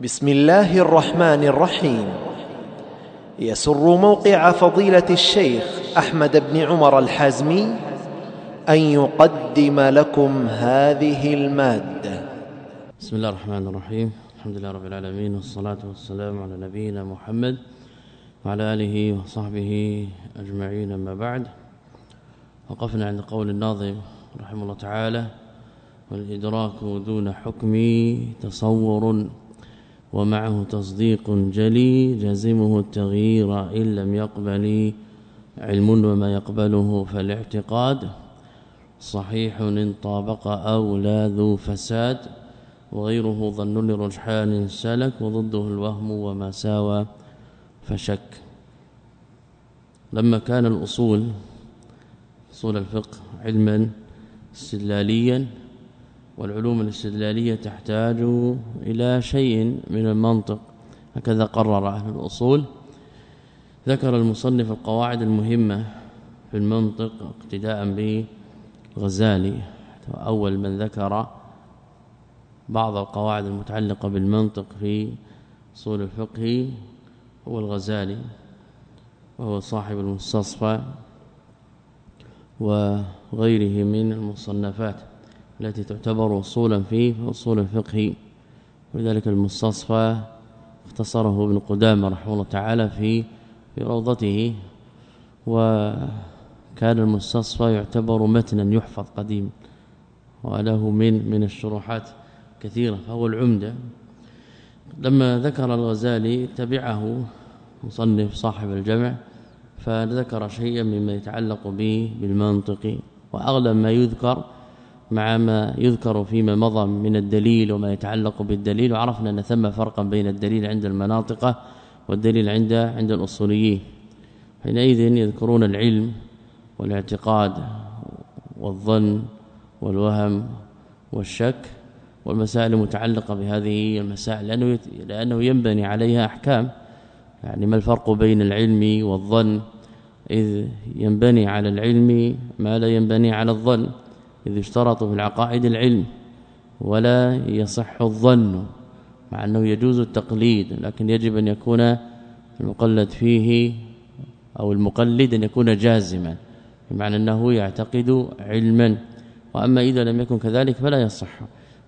بسم الله الرحمن الرحيم. يسر موقع فضيلة الشيخ أحمد بن عمر الحازمي أن يقدم لكم هذه المادة. بسم الله الرحمن الرحيم. الحمد لله رب العالمين والصلاة والسلام على نبينا محمد وعلى آله وصحبه أجمعين أما بعد. وقفنا عند قول الناظم رحمه الله تعالى والإدراك دون حكم تصور ومعه تصديق جلي جزمه التغيير إن لم يقبل علم وما يقبله فالاعتقاد. صحيح إن طابق أو لا ذو فساد وغيره ظن لرجحان سلك وضده الوهم وما ساوى فشك. لما كان الأصول أصول الفقه علما استدلاليا والعلوم الاستدلالية تحتاج إلى شيء من المنطق. هكذا قرر أهل الأصول. ذكر المصنف القواعد المهمة في المنطق اقتداء بغزالي. أول من ذكر بعض القواعد المتعلقة بالمنطق في أصول الفقه هو الغزالي وهو صاحب المستصفى وغيره من المصنفات. التي تعتبر أصولا في أصول الفقه. ولذلك المستصفى اختصره ابن قدامة رحمه الله تعالى في في روضته. وكان المستصفى يعتبر متنا يحفظ قديم وله من من الشروحات كثيرة فهو العمدة. لما ذكر الغزالي تبعه مصنف صاحب الجمع فذكر شيئا مما يتعلق به بالمنطق. واغلب ما يذكر مع ما يذكر فيما مضى من الدليل وما يتعلق بالدليل وعرفنا أن ثم فرقا بين الدليل عند المناطق والدليل عند عند الأصوليين. حينئذ يذكرون العلم والاعتقاد والظن والوهم والشك والمسائل المتعلقة بهذه المسائل لأنه لأنه ينبني عليها أحكام. يعني ما الفرق بين العلم والظن؟ إذ ينبني على العلم ما لا ينبني على الظن. إذ اشترطوا في العقائد العلم ولا يصح الظن مع أنه يجوز التقليد لكن يجب أن يكون المقلد فيه أو المقلد أن يكون جازما بمعنى أنه يعتقد علما. وأما إذا لم يكن كذلك فلا يصح.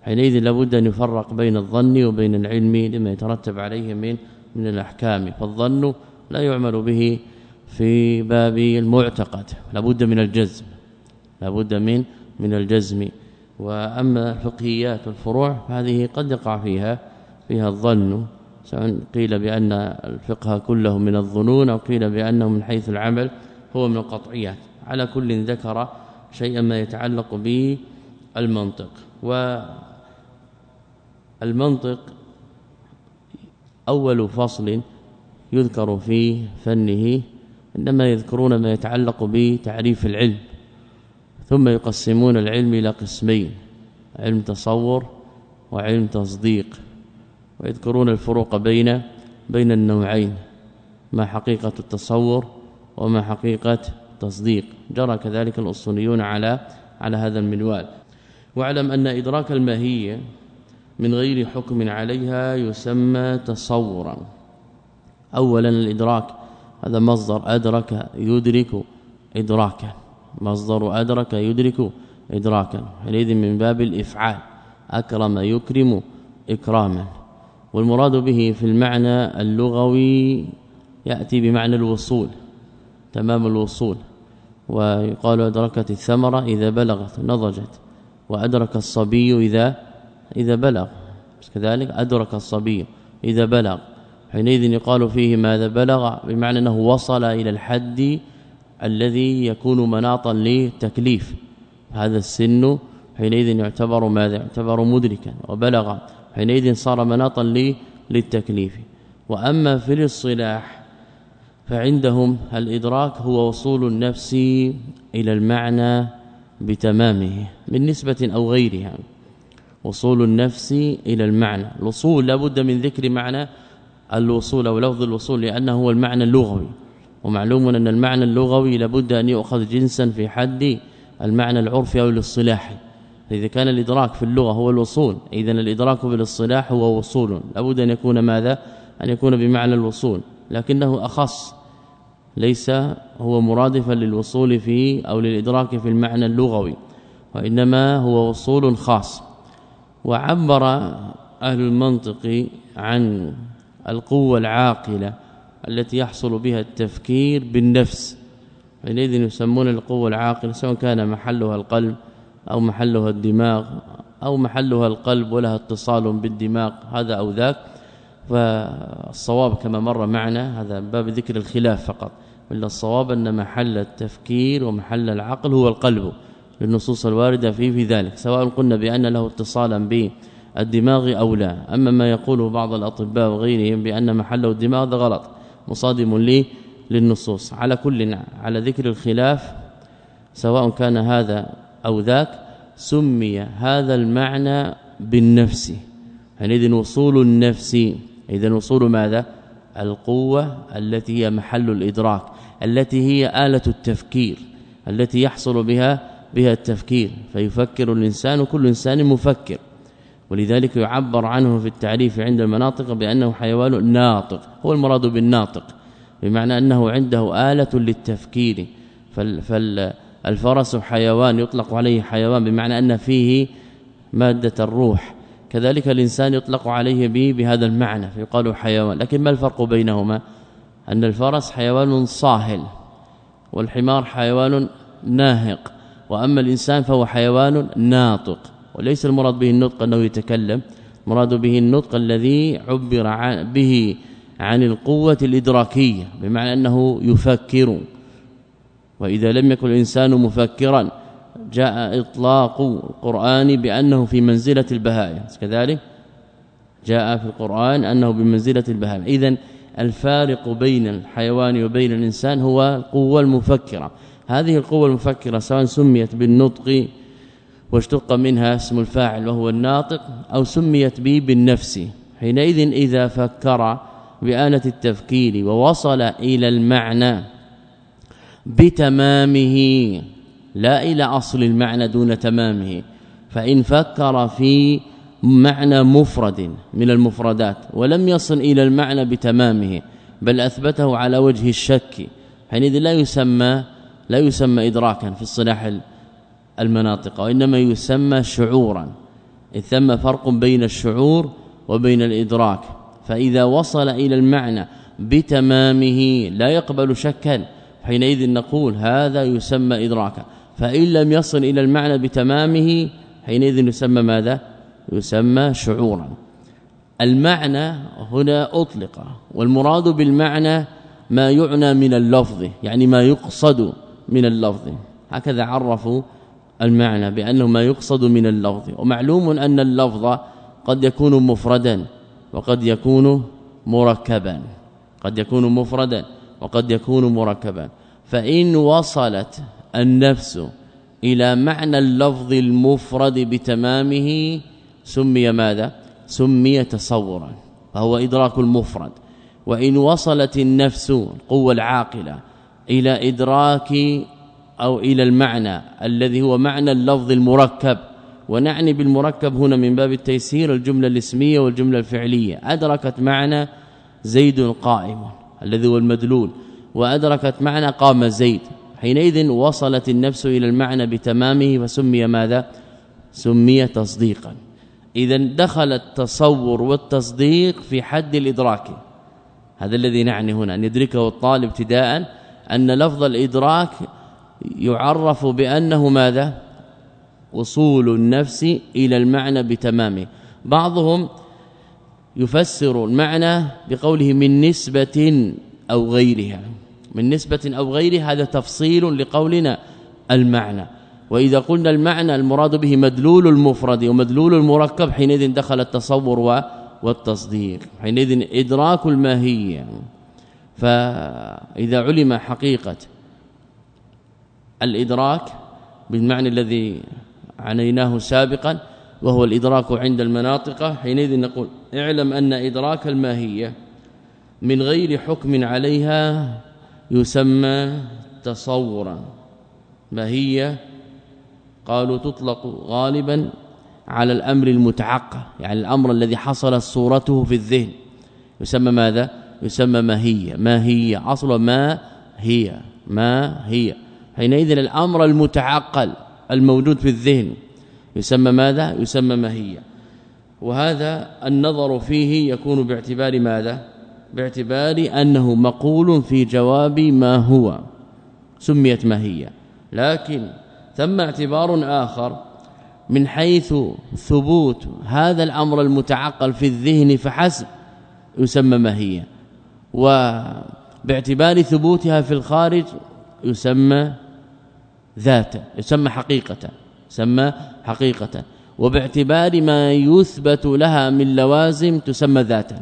حينئذ لابد أن يفرق بين الظن وبين العلم لما يترتب عليه من من الأحكام. فالظن لا يعمل به في باب المعتقد لابد من الجزم لابد من من الجزم وأما فقهيات الفروع فهذه قد يقع فيها فيها الظن سواء قيل بأن الفقه كله من الظنون أو قيل بأنه من حيث العمل هو من القطعيات. على كل ذكر شيئا ما يتعلق به المنطق والمنطق أول فصل يذكر في فنه عندما يذكرون ما يتعلق بتعريف العلم. ثم يقسمون العلم إلى قسمين علم تصور وعلم تصديق ويذكرون الفروق بين بين النوعين ما حقيقة التصور وما حقيقة تصديق جرى كذلك الأصوليون على على هذا المنوال. واعلم أن إدراك الماهية من غير حكم عليها يسمى تصورا. اولا الإدراك هذا مصدر أدرك يدرك ادراكا مصدر أدرك يدرك ادراكا. حينئذ من باب الإفعال. أكرم يكرم إكراما. والمراد به في المعنى اللغوي يأتي بمعنى الوصول. تمام الوصول. ويقال أدركت الثمرة إذا بلغت نضجت. وأدرك الصبي إذا إذا بلغ. كذلك أدرك الصبي إذا بلغ. حينئذ يقال فيه ماذا بلغ؟ بمعنى أنه وصل إلى الحد الذي يكون مناطا للتكليف هذا السن حينئذ يعتبر ماذا؟ يعتبر مدركا وبلغ حينئذ صار مناطا للتكليف. وأما في الاصطلاح فعندهم الإدراك هو وصول النفس إلى المعنى بتمامه من نسبة أو غيرها. وصول النفس إلى المعنى. الوصول لابد من ذكر معنى الوصول أو لفظ الوصول لأنه هو المعنى اللغوي. ومعلوم أن المعنى اللغوي لابد أن يؤخذ جنسا في حد المعنى العرفي أو الاصطلاحي إذا كان الإدراك في اللغة هو الوصول إذا الإدراك بالاصطلاح هو وصول. لابد أن يكون ماذا؟ أن يكون بمعنى الوصول. لكنه أخص ليس هو مرادفا للوصول في أو للإدراك في المعنى اللغوي وإنما هو وصول خاص. وعبر أهل المنطق عن القوة العاقلة التي يحصل بها التفكير بالنفس حينئذ يسمون القوة العاقلة سواء كان محلها القلب أو محلها الدماغ أو محلها القلب ولها اتصال بالدماغ هذا أو ذاك. فالصواب كما مر معنا هذا باب ذكر الخلاف فقط. إلا الصواب أن محل التفكير ومحل العقل هو القلب للنصوص الواردة فيه في ذلك. سواء قلنا بأن له اتصالا بالدماغ أو لا. أما ما يقوله بعض الأطباء وغيرهم بأن محله الدماغ غلط. مصادم لي للنصوص. على كل على ذكر الخلاف سواء كان هذا أو ذاك سمي هذا المعنى بالنفس. حينئذ وصول النفس اذا وصول ماذا؟ القوة التي هي محل الإدراك التي هي آلة التفكير التي يحصل بها بها التفكير. فيفكر الإنسان كل إنسان مفكر. ولذلك يعبر عنه في التعريف عند المناطق بأنه حيوان ناطق هو المراد بالناطق بمعنى أنه عنده آلة للتفكير فالفرس حيوان يطلق عليه حيوان بمعنى أن فيه مادة الروح كذلك الإنسان يطلق عليه به بهذا المعنى فيقال حيوان لكن ما الفرق بينهما؟ أن الفرس حيوان صاهل والحمار حيوان ناهق وأما الإنسان فهو حيوان ناطق. وليس المراد به النطق أنه يتكلم مراد به النطق الذي عبر عن به عن القوة الإدراكية بمعنى أنه يفكر. وإذا لم يكن الإنسان مفكرا جاء إطلاق القرآن بأنه في منزلة البهائم. كذلك جاء في القرآن أنه بمنزلة البهائم. اذا الفارق بين الحيوان وبين الإنسان هو القوة المفكرة. هذه القوة المفكرة سواء سميت بالنطق واشتق منها اسم الفاعل وهو الناطق أو سميت به بالنفس. حينئذ إذا فكر بآلة التفكير ووصل إلى المعنى بتمامه لا إلى أصل المعنى دون تمامه. فإن فكر في معنى مفرد من المفردات ولم يصل إلى المعنى بتمامه بل أثبته على وجه الشك. حينئذ لا يسمى لا يسمى ادراكا في الصلاح المناطق وانما يسمى شعورا. إذ ثم فرق بين الشعور وبين الإدراك. فإذا وصل إلى المعنى بتمامه لا يقبل شكا حينئذ نقول هذا يسمى ادراكا. فإن لم يصل إلى المعنى بتمامه حينئذ يسمى ماذا؟ يسمى شعورا. المعنى هنا أطلق والمراد بالمعنى ما يعنى من اللفظ يعني ما يقصد من اللفظ. هكذا عرفوا المعنى بأنه ما يقصد من اللفظ ومعلوم أن اللفظ قد يكون مفردا وقد يكون مركبا قد يكون مفردا وقد يكون مركبا. فإن وصلت النفس إلى معنى اللفظ المفرد بتمامه سمي ماذا؟ سمي تصورا فهو إدراك المفرد. وإن وصلت النفس القوة العاقلة إلى إدراك أو إلى المعنى الذي هو معنى اللفظ المركب. ونعني بالمركب هنا من باب التيسير الجملة الاسمية والجملة الفعلية. أدركت معنى زيد قائم الذي هو المدلول. وأدركت معنى قام زيد. حينئذ وصلت النفس إلى المعنى بتمامه فسمي ماذا؟ سمي تصديقا. اذا دخل التصور والتصديق في حد الإدراك. هذا الذي نعني هنا. أن يدركه الطالب ابتداء أن لفظ الإدراك يعرف بأنه ماذا؟ وصول النفس إلى المعنى بتمامه. بعضهم يفسر المعنى بقوله من نسبة أو غيرها. من نسبة أو غيرها هذا تفصيل لقولنا المعنى. وإذا قلنا المعنى المراد به مدلول المفرد ومدلول المركب حينئذ دخل التصور والتصديق. حينئذ إدراك الماهية. فإذا علم حقيقة الإدراك بالمعنى الذي عنيناه سابقا وهو الإدراك عند المناطق. حينئذ نقول اعلم أن إدراك الماهية من غير حكم عليها يسمى تصورا. ماهية قالوا تطلق غالبا على الأمر المتعقل يعني الأمر الذي حصلت صورته في الذهن. يسمى ماذا؟ يسمى ما هي ما هي أصل ما هي ما هي حينئذ الأمر المتعقل الموجود في الذهن يسمى ماذا؟ يسمى ما هي وهذا النظر فيه يكون باعتبار ماذا؟ باعتبار أنه مقول في جواب ما هو سميت ما هي لكن ثم اعتبار آخر من حيث ثبوت هذا الأمر المتعقل في الذهن فحسب يسمى ماهيه وباعتبار ثبوتها في الخارج يسمى ذاتا يسمى حقيقة يسمى حقيقة. وباعتبار ما يثبت لها من لوازم تسمى ذاتا.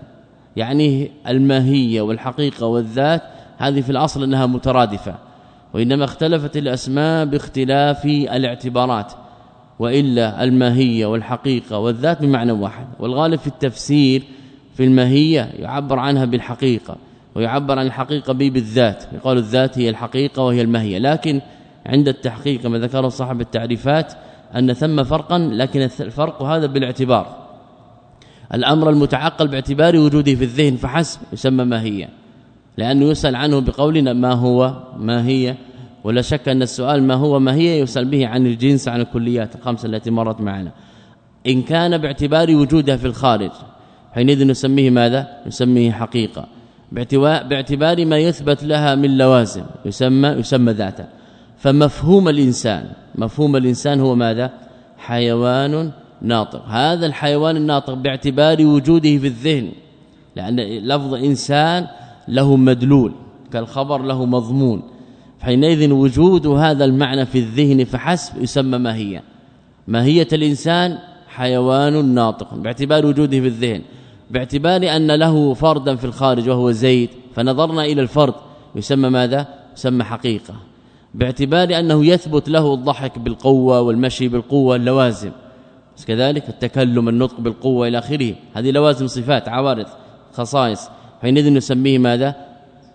يعني الماهية والحقيقة والذات هذه في الأصل إنها مترادفة. وإنما اختلفت الأسماء باختلاف الاعتبارات. وإلا الماهية والحقيقة والذات بمعنى واحد. والغالب في التفسير في الماهية يعبر عنها بالحقيقة ويعبر عن الحقيقة به بالذات. يقال الذات هي الحقيقة وهي الماهية. لكن عند التحقيق كما ذكر صاحب التعريفات أن ثم فرقا لكن الفرق هذا بالاعتبار. الأمر المتعقل باعتبار وجوده في الذهن فحسب يسمى ماهيه لأنه يسأل عنه بقولنا ما هو ما هي. ولا شك أن السؤال ما هو ما هي يسأل به عن الجنس عن الكليات الخمسة التي مرت معنا. إن كان باعتبار وجودها في الخارج حينئذ نسميه ماذا؟ نسميه حقيقة. باعتبار ما يثبت لها من لوازم يسمى يسمى ذاتا فمفهوم الإنسان مفهوم الإنسان هو ماذا؟ حيوان ناطق. هذا الحيوان الناطق باعتبار وجوده في الذهن لأن لفظ إنسان له مدلول كالخبر له مضمون. حينئذ وجود هذا المعنى في الذهن فحسب يسمى ماهيه ماهيه الإنسان؟ حيوان ناطق باعتبار وجوده في الذهن. باعتبار أن له فردا في الخارج وهو زيد فنظرنا إلى الفرد يسمى ماذا؟ يسمى حقيقة. باعتبار أنه يثبت له الضحك بالقوة والمشي بالقوة اللوازم. كذلك التكلم النطق بالقوة إلى آخره. هذه لوازم صفات عوارض خصائص. حينئذ نسميه ماذا؟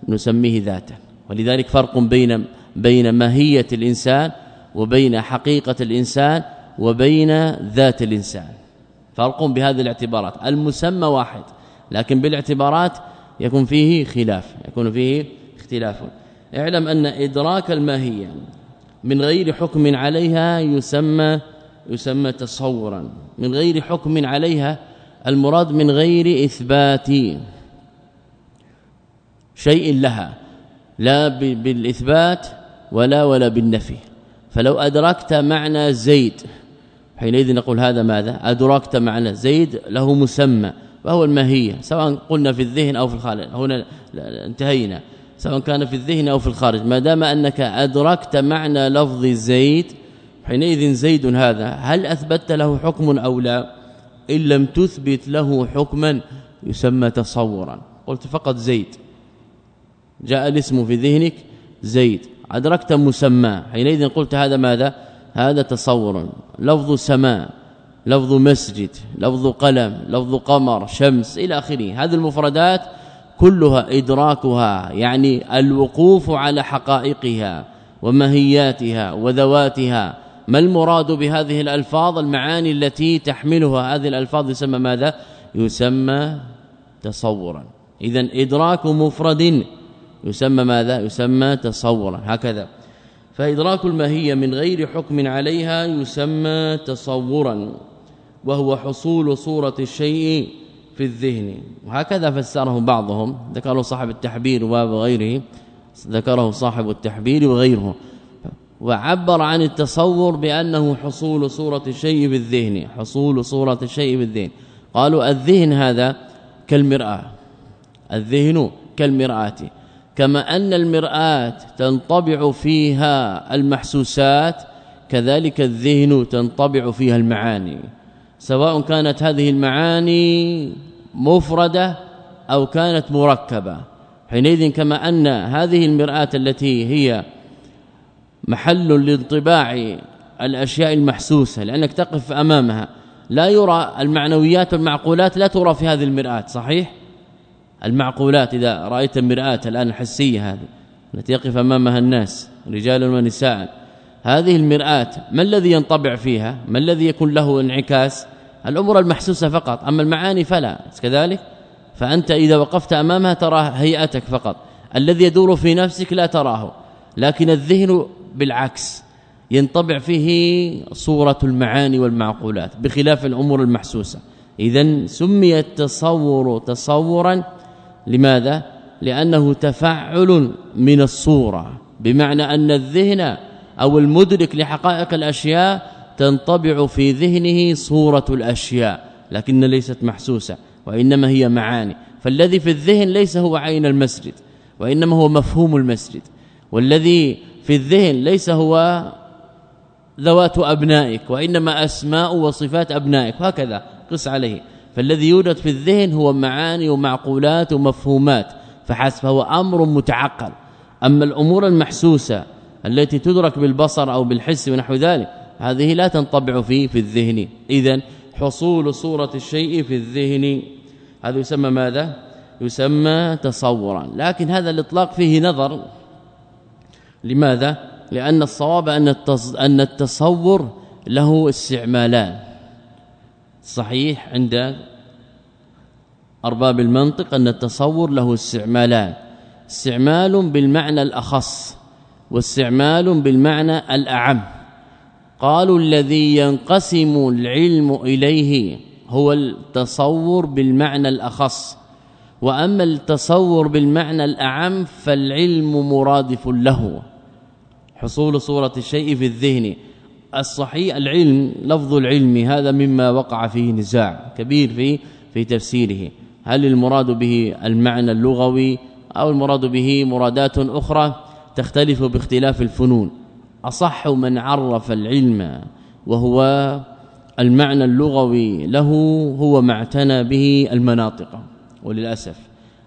نسميه ذاتا. ولذلك فرق بين بين ماهية الإنسان وبين حقيقة الإنسان وبين ذات الإنسان. فرق بهذه الاعتبارات. المسمى واحد لكن بالاعتبارات يكون فيه خلاف يكون فيه اختلاف اعلم أن إدراك الماهية من غير حكم عليها يسمى يسمى تصورا من غير حكم عليها المراد من غير إثبات شيء لها لا بالإثبات ولا ولا بالنفي. فلو أدركت معنى زيد حينئذ نقول هذا ماذا؟ أدركت معنى زيد له مسمى وهو الماهية سواء قلنا في الذهن أو في الخارج هنا انتهينا. سواء كان في الذهن أو في الخارج. ما دام أنك أدركت معنى لفظ زيد حينئذ زيد هذا هل اثبتت له حكم أو لا؟ إن لم تثبت له حكما يسمى تصورا. قلت فقط زيد. جاء الاسم في ذهنك زيد. أدركت مسمى. حينئذ قلت هذا ماذا؟ هذا تصور. لفظ سماء لفظ مسجد لفظ قلم لفظ قمر شمس إلى آخره. هذه المفردات كلها إدراكها يعني الوقوف على حقائقها وماهياتها وذواتها. ما المراد بهذه الألفاظ؟ المعاني التي تحملها هذه الألفاظ يسمى ماذا؟ يسمى تصورا. اذا إدراك مفرد يسمى ماذا؟ يسمى تصورا. هكذا. فإدراك الماهيه من غير حكم عليها يسمى تصورا وهو حصول صورة الشيء في الذهن. وهكذا فسره بعضهم. ذكره صاحب التحبير وغيره ذكره صاحب التحبير وغيره. وعبر عن التصور بأنه حصول صورة الشيء بالذهن. حصول صورة الشيء بالذهن. قالوا الذهن هذا كالمرآة. الذهن كالمرآة. كما أن المرآة تنطبع فيها المحسوسات كذلك الذهن تنطبع فيها المعاني. سواء كانت هذه المعاني مفردة أو كانت مركبة. حينئذ كما أن هذه المرآة التي هي محل لانطباع الأشياء المحسوسة لأنك تقف أمامها لا يرى المعنويات والمعقولات لا ترى في هذه المرآة صحيح؟ المعقولات إذا رأيت المرآة الآن الحسية هذه التي يقف أمامها الناس رجال ونساء هذه المرآة ما الذي ينطبع فيها؟ ما الذي يكون له انعكاس؟ الأمور المحسوسة فقط أما المعاني فلا. كذلك؟ فأنت إذا وقفت أمامها ترى هيئتك فقط. الذي يدور في نفسك لا تراه لكن الذهن بالعكس ينطبع فيه صورة المعاني والمعقولات بخلاف الأمور المحسوسة. اذا سمي التصور تصورا لماذا؟ لأنه تفعل من الصورة بمعنى أن الذهن أو المدرك لحقائق الأشياء تنطبع في ذهنه صورة الأشياء لكن ليست محسوسة وإنما هي معاني. فالذي في الذهن ليس هو عين المسجد وإنما هو مفهوم المسجد. والذي في الذهن ليس هو ذوات أبنائك وإنما أسماء وصفات أبنائك هكذا قس عليه. فالذي يوجد في الذهن هو معاني ومعقولات ومفهومات فحسب فهو أمر متعقل. أما الأمور المحسوسة التي تدرك بالبصر أو بالحس ونحو ذلك. هذه لا تنطبع في في الذهن. اذا حصول صورة الشيء في الذهن هذا يسمى ماذا؟ يسمى تصورا. لكن هذا الإطلاق فيه نظر. لماذا؟ لأن الصواب أن أن التصور له استعمالان. صحيح عند أرباب المنطق أن التصور له استعمالان. استعمال بالمعنى الأخص. واستعمال بالمعنى الأعم. قالوا الذي ينقسم العلم إليه هو التصور بالمعنى الأخص. وأما التصور بالمعنى الأعم فالعلم مرادف له. حصول صورة الشيء في الذهن. الصحيح العلم لفظ العلم هذا مما وقع فيه نزاع كبير في في تفسيره. هل المراد به المعنى اللغوي أو المراد به مرادات أخرى؟ تختلف باختلاف الفنون. أصح من عرف العلم وهو المعنى اللغوي له هو ما اعتنى به المناطق. وللأسف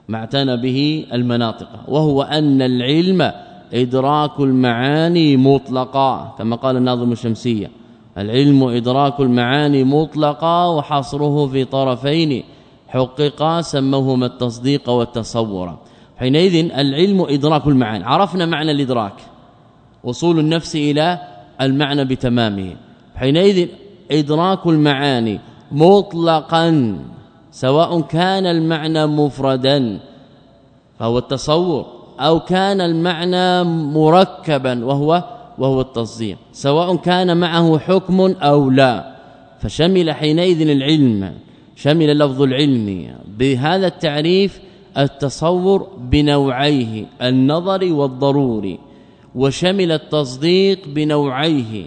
ما اعتنى به المناطق. وهو أن العلم إدراك المعاني مطلقا كما قال الناظم الشمسية. العلم إدراك المعاني مطلقا وحصره في طرفين حققا سموهما التصديق والتصور. حينئذ العلم إدراك المعاني. عرفنا معنى الإدراك. وصول النفس إلى المعنى بتمامه. حينئذ إدراك المعاني مطلقا سواء كان المعنى مفردا فهو التصور أو كان المعنى مركبا وهو وهو التصديق. سواء كان معه حكم أو لا. فشمل حينئذ العلم شمل لفظ العلم. بهذا التعريف التصور بنوعيه النظر والضروري وشمل التصديق بنوعيه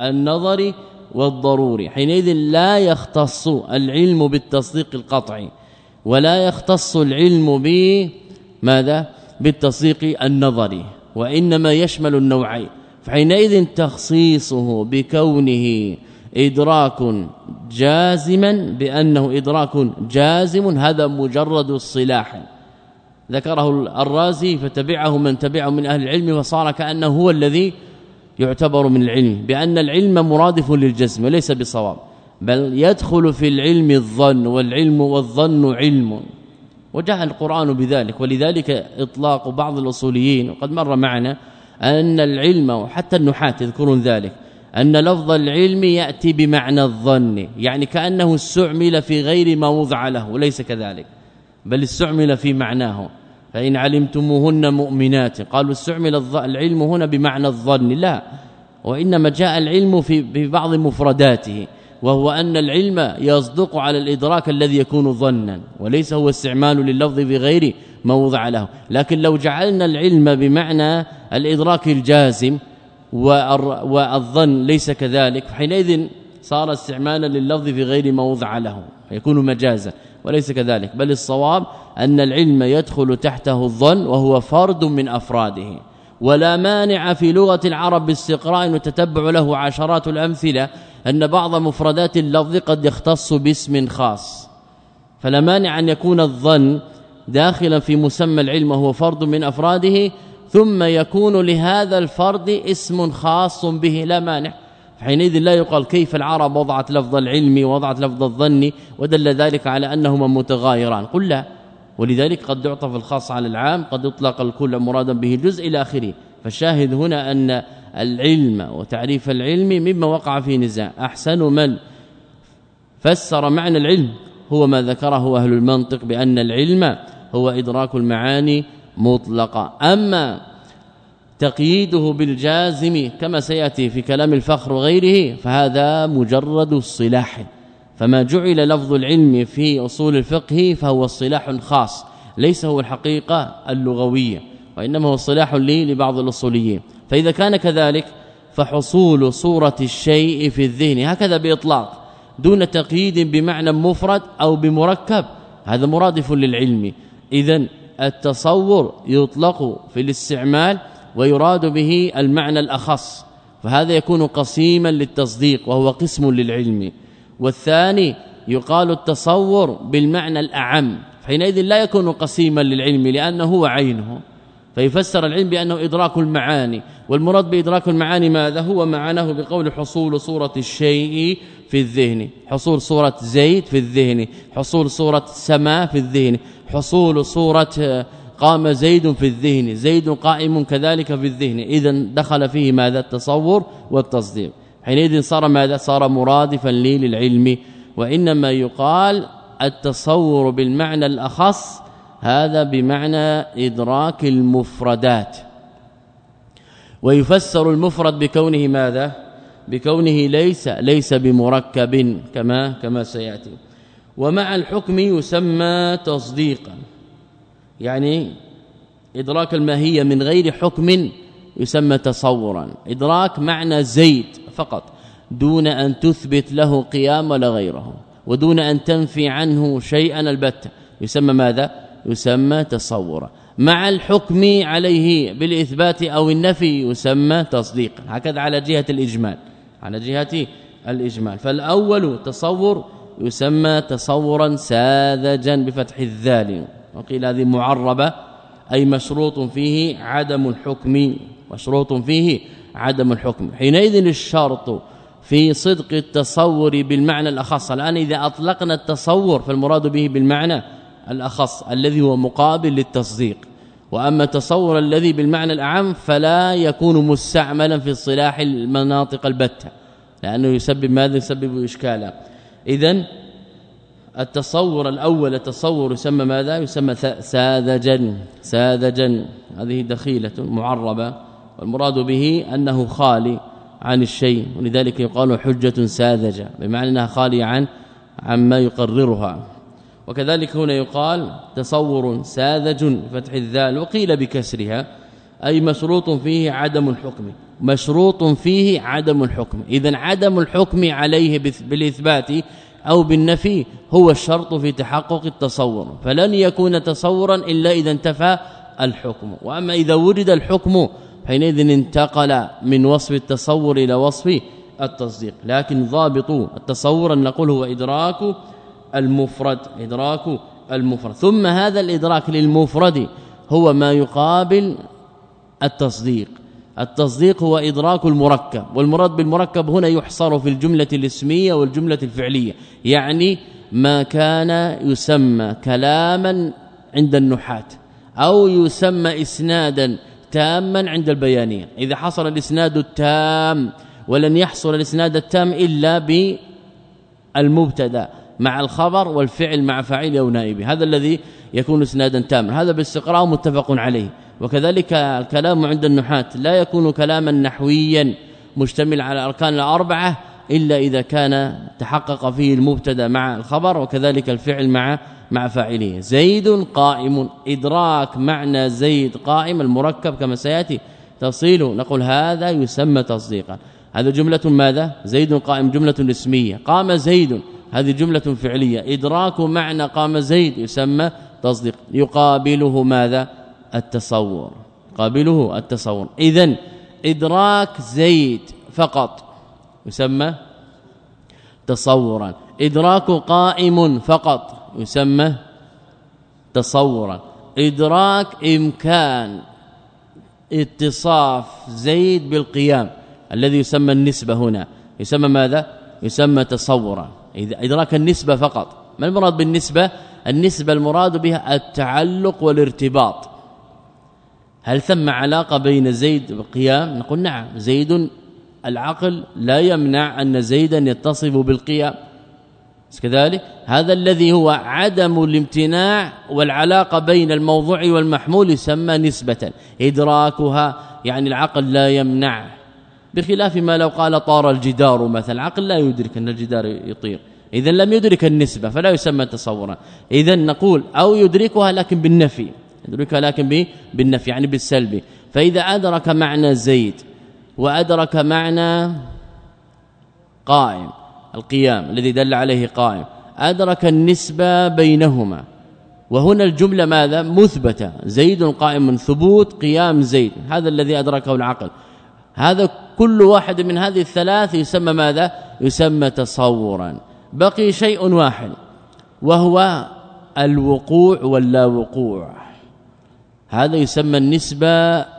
النظر والضروري حينئذ لا يختص العلم بالتصديق القطعي ولا يختص العلم بماذا بالتصديق النظري وإنما يشمل النوعين. فحينئذ تخصيصه بكونه إدراك جازما بأنه إدراك جازم هذا مجرد الصلاح. ذكره الرازي فتبعه من تبعه من أهل العلم وصار كأنه هو الذي يعتبر من العلم بأن العلم مرادف للجزم وليس بصواب بل يدخل في العلم الظن والعلم والظن علم. وجاء القرآن بذلك ولذلك إطلاق بعض الأصوليين وقد مر معنا أن العلم وحتى النحاة يذكرون ذلك أن لفظ العلم يأتي بمعنى الظن يعني كأنه استعمل في غير ما وضع له وليس كذلك بل استعمل في معناه. فإن علمتموهن مؤمنات قالوا استعمل العلم هنا بمعنى الظن لا وإنما جاء العلم في بعض مفرداته وهو أن العلم يصدق على الإدراك الذي يكون ظنا وليس هو استعمال لللفظ بغير موضع له. لكن لو جعلنا العلم بمعنى الإدراك الجازم والظن ليس كذلك. حينئذ صار استعمالا لللفظ في غير موضع له يكون مجازا وليس كذلك. بل الصواب أن العلم يدخل تحته الظن وهو فرد من أفراده. ولا مانع في لغة العرب باستقراء وتتبع له عشرات الأمثلة أن بعض مفردات اللفظ قد يختص باسم خاص. فلا مانع أن يكون الظن داخلا في مسمى العلم وهو فرد من أفراده ثم يكون لهذا الفرد اسم خاص به لا مانع. حينئذ لا يقال كيف العرب وضعت لفظ العلم ووضعت لفظ الظن ودل ذلك على أنهما متغايران. قل لا ولذلك قد يعطف الخاص على العام قد يطلق الكل مرادا به الجزء إلى آخره. فالشاهد هنا أن العلم وتعريف العلم مما وقع فيه نزاع. أحسن من فسر معنى العلم؟ هو ما ذكره أهل المنطق بأن العلم هو إدراك المعاني مطلقا أما تقييده بالجازم كما سيأتي في كلام الفخر وغيره فهذا مجرد الصلاح. فما جعل لفظ العلم في أصول الفقه فهو اصطلاح خاص ليس هو الحقيقة اللغوية وإنما هو اصطلاح لي لبعض الأصوليين. فإذا كان كذلك فحصول صورة الشيء في الذهن هكذا بإطلاق دون تقييد بمعنى مفرد أو بمركب هذا مرادف للعلم. اذا التصور يطلق في الاستعمال ويراد به المعنى الأخص فهذا يكون قسيما للتصديق وهو قسم للعلم. والثاني يقال التصور بالمعنى الأعم حينئذ لا يكون قسيما للعلم لأنه هو عينه. فيفسر العلم بأنه إدراك المعاني. والمراد بإدراك المعاني ماذا؟ هو معناه بقول حصول صورة الشيء في الذهن. حصول صورة زيد في الذهن. حصول صورة سماء في الذهن. حصول صورة قام زيد في الذهن. زيد قائم كذلك في الذهن. اذا دخل فيه ماذا؟ التصور والتصديق. حينئذ صار ماذا؟ صار مرادفا لي للعلم. وإنما يقال التصور بالمعنى الأخص هذا بمعنى إدراك المفردات. ويفسر المفرد بكونه ماذا؟ بكونه ليس ليس بمركب كما كما سيأتي. ومع الحكم يسمى تصديقا. يعني إدراك الماهية من غير حكم يسمى تصورا. إدراك معنى زيد فقط دون أن تثبت له قيام ولا غيره ودون أن تنفي عنه شيئا البتة. يسمى ماذا؟ يسمى تصورا مع الحكم عليه بالإثبات أو النفي يسمى تصديقا. هكذا على جهة الإجمال. على جهة الإجمال. فالأول تصور يسمى تصورا ساذجا بفتح الذال. وقيل هذه معربة أي مشروط فيه عدم الحكم. مشروط فيه عدم الحكم. حينئذ الشرط في صدق التصور بالمعنى الأخص. الآن إذا أطلقنا التصور فالمراد به بالمعنى الأخص الذي هو مقابل للتصديق. وأما التصور الذي بالمعنى الأعم فلا يكون مستعملا في اصطلاح المناطق البتة لأنه يسبب ماذا؟ يسبب إشكالا. إذا التصور الأول التصور يسمى ماذا؟ يسمى ساذجا ساذجا. هذه دخيلة معربة والمراد به أنه خالي عن الشيء ولذلك يقال حجة ساذجة بمعنى إنها خالية عن عما يقررها. وكذلك هنا يقال تصور ساذج فتح الذال وقيل بكسرها أي مشروط فيه عدم الحكم. مشروط فيه عدم الحكم. اذا عدم الحكم عليه بالإثبات أو بالنفي هو الشرط في تحقق التصور. فلن يكون تصورا إلا إذا انتفى الحكم. وأما إذا ورد الحكم حينئذ انتقل من وصف التصور إلى وصف التصديق. لكن ضابط التصور نقول هو إدراك المفرد إدراك المفرد. ثم هذا الإدراك للمفرد هو ما يقابل التصديق. التصديق هو إدراك المركب والمراد بالمركب هنا يحصر في الجملة الاسمية والجملة الفعلية يعني ما كان يسمى كلاما عند النحاة أو يسمى إسنادا تاما عند البيانية. إذا حصل الإسناد التام ولن يحصل الإسناد التام إلا بالمبتدأ. مع الخبر والفعل مع فاعل أو نائب. هذا الذي يكون إسنادا تاما. هذا باستقراء متفق عليه. وكذلك الكلام عند النحاة. لا يكون كلاما نحويا مشتمل على أركان الأربعة إلا إذا كان تحقق فيه المبتدا مع الخبر وكذلك الفعل مع مع فاعله. زيد قائم. إدراك معنى زيد قائم. المركب كما سيأتي تصيل نقول هذا يسمى تصديقا. هذا جملة ماذا؟ زيد قائم. جملة اسمية. قام زيد هذه جملة فعلية. إدراك معنى قام زيد يسمى تصديق. يقابله ماذا؟ التصور. قابله التصور. اذا إدراك زيد فقط يسمى تصورا. إدراك قائم فقط يسمى تصورا. إدراك إمكان اتصاف زيد بالقيام الذي يسمى النسبة هنا. يسمى ماذا؟ يسمى تصورا. إدراك النسبة فقط. ما المراد بالنسبة؟ النسبة المراد بها التعلق والارتباط. هل ثم علاقة بين زيد والقيام نقول نعم. زيد العقل لا يمنع أن زيدا يتصف بالقيام. كذلك هذا الذي هو عدم الامتناع والعلاقة بين الموضوع والمحمول يسمى نسبة. إدراكها يعني العقل لا يمنع. بخلاف ما لو قال طار الجدار مثلا العقل لا يدرك أن الجدار يطير. إذا لم يدرك النسبة فلا يسمى تصورا. إذا نقول أو يدركها لكن بالنفي يدركها لكن بالنفي يعني بالسلب. فإذا أدرك معنى زيد وأدرك معنى قائم القيام الذي دل عليه قائم أدرك النسبة بينهما. وهنا الجملة ماذا؟ مثبتة. زيد قائم ثبوت قيام زيد. هذا الذي أدركه العقل. هذا كل واحد من هذه الثلاث يسمى ماذا؟ يسمى تصورا. بقي شيء واحد وهو الوقوع واللا وقوع هذا يسمى النسبة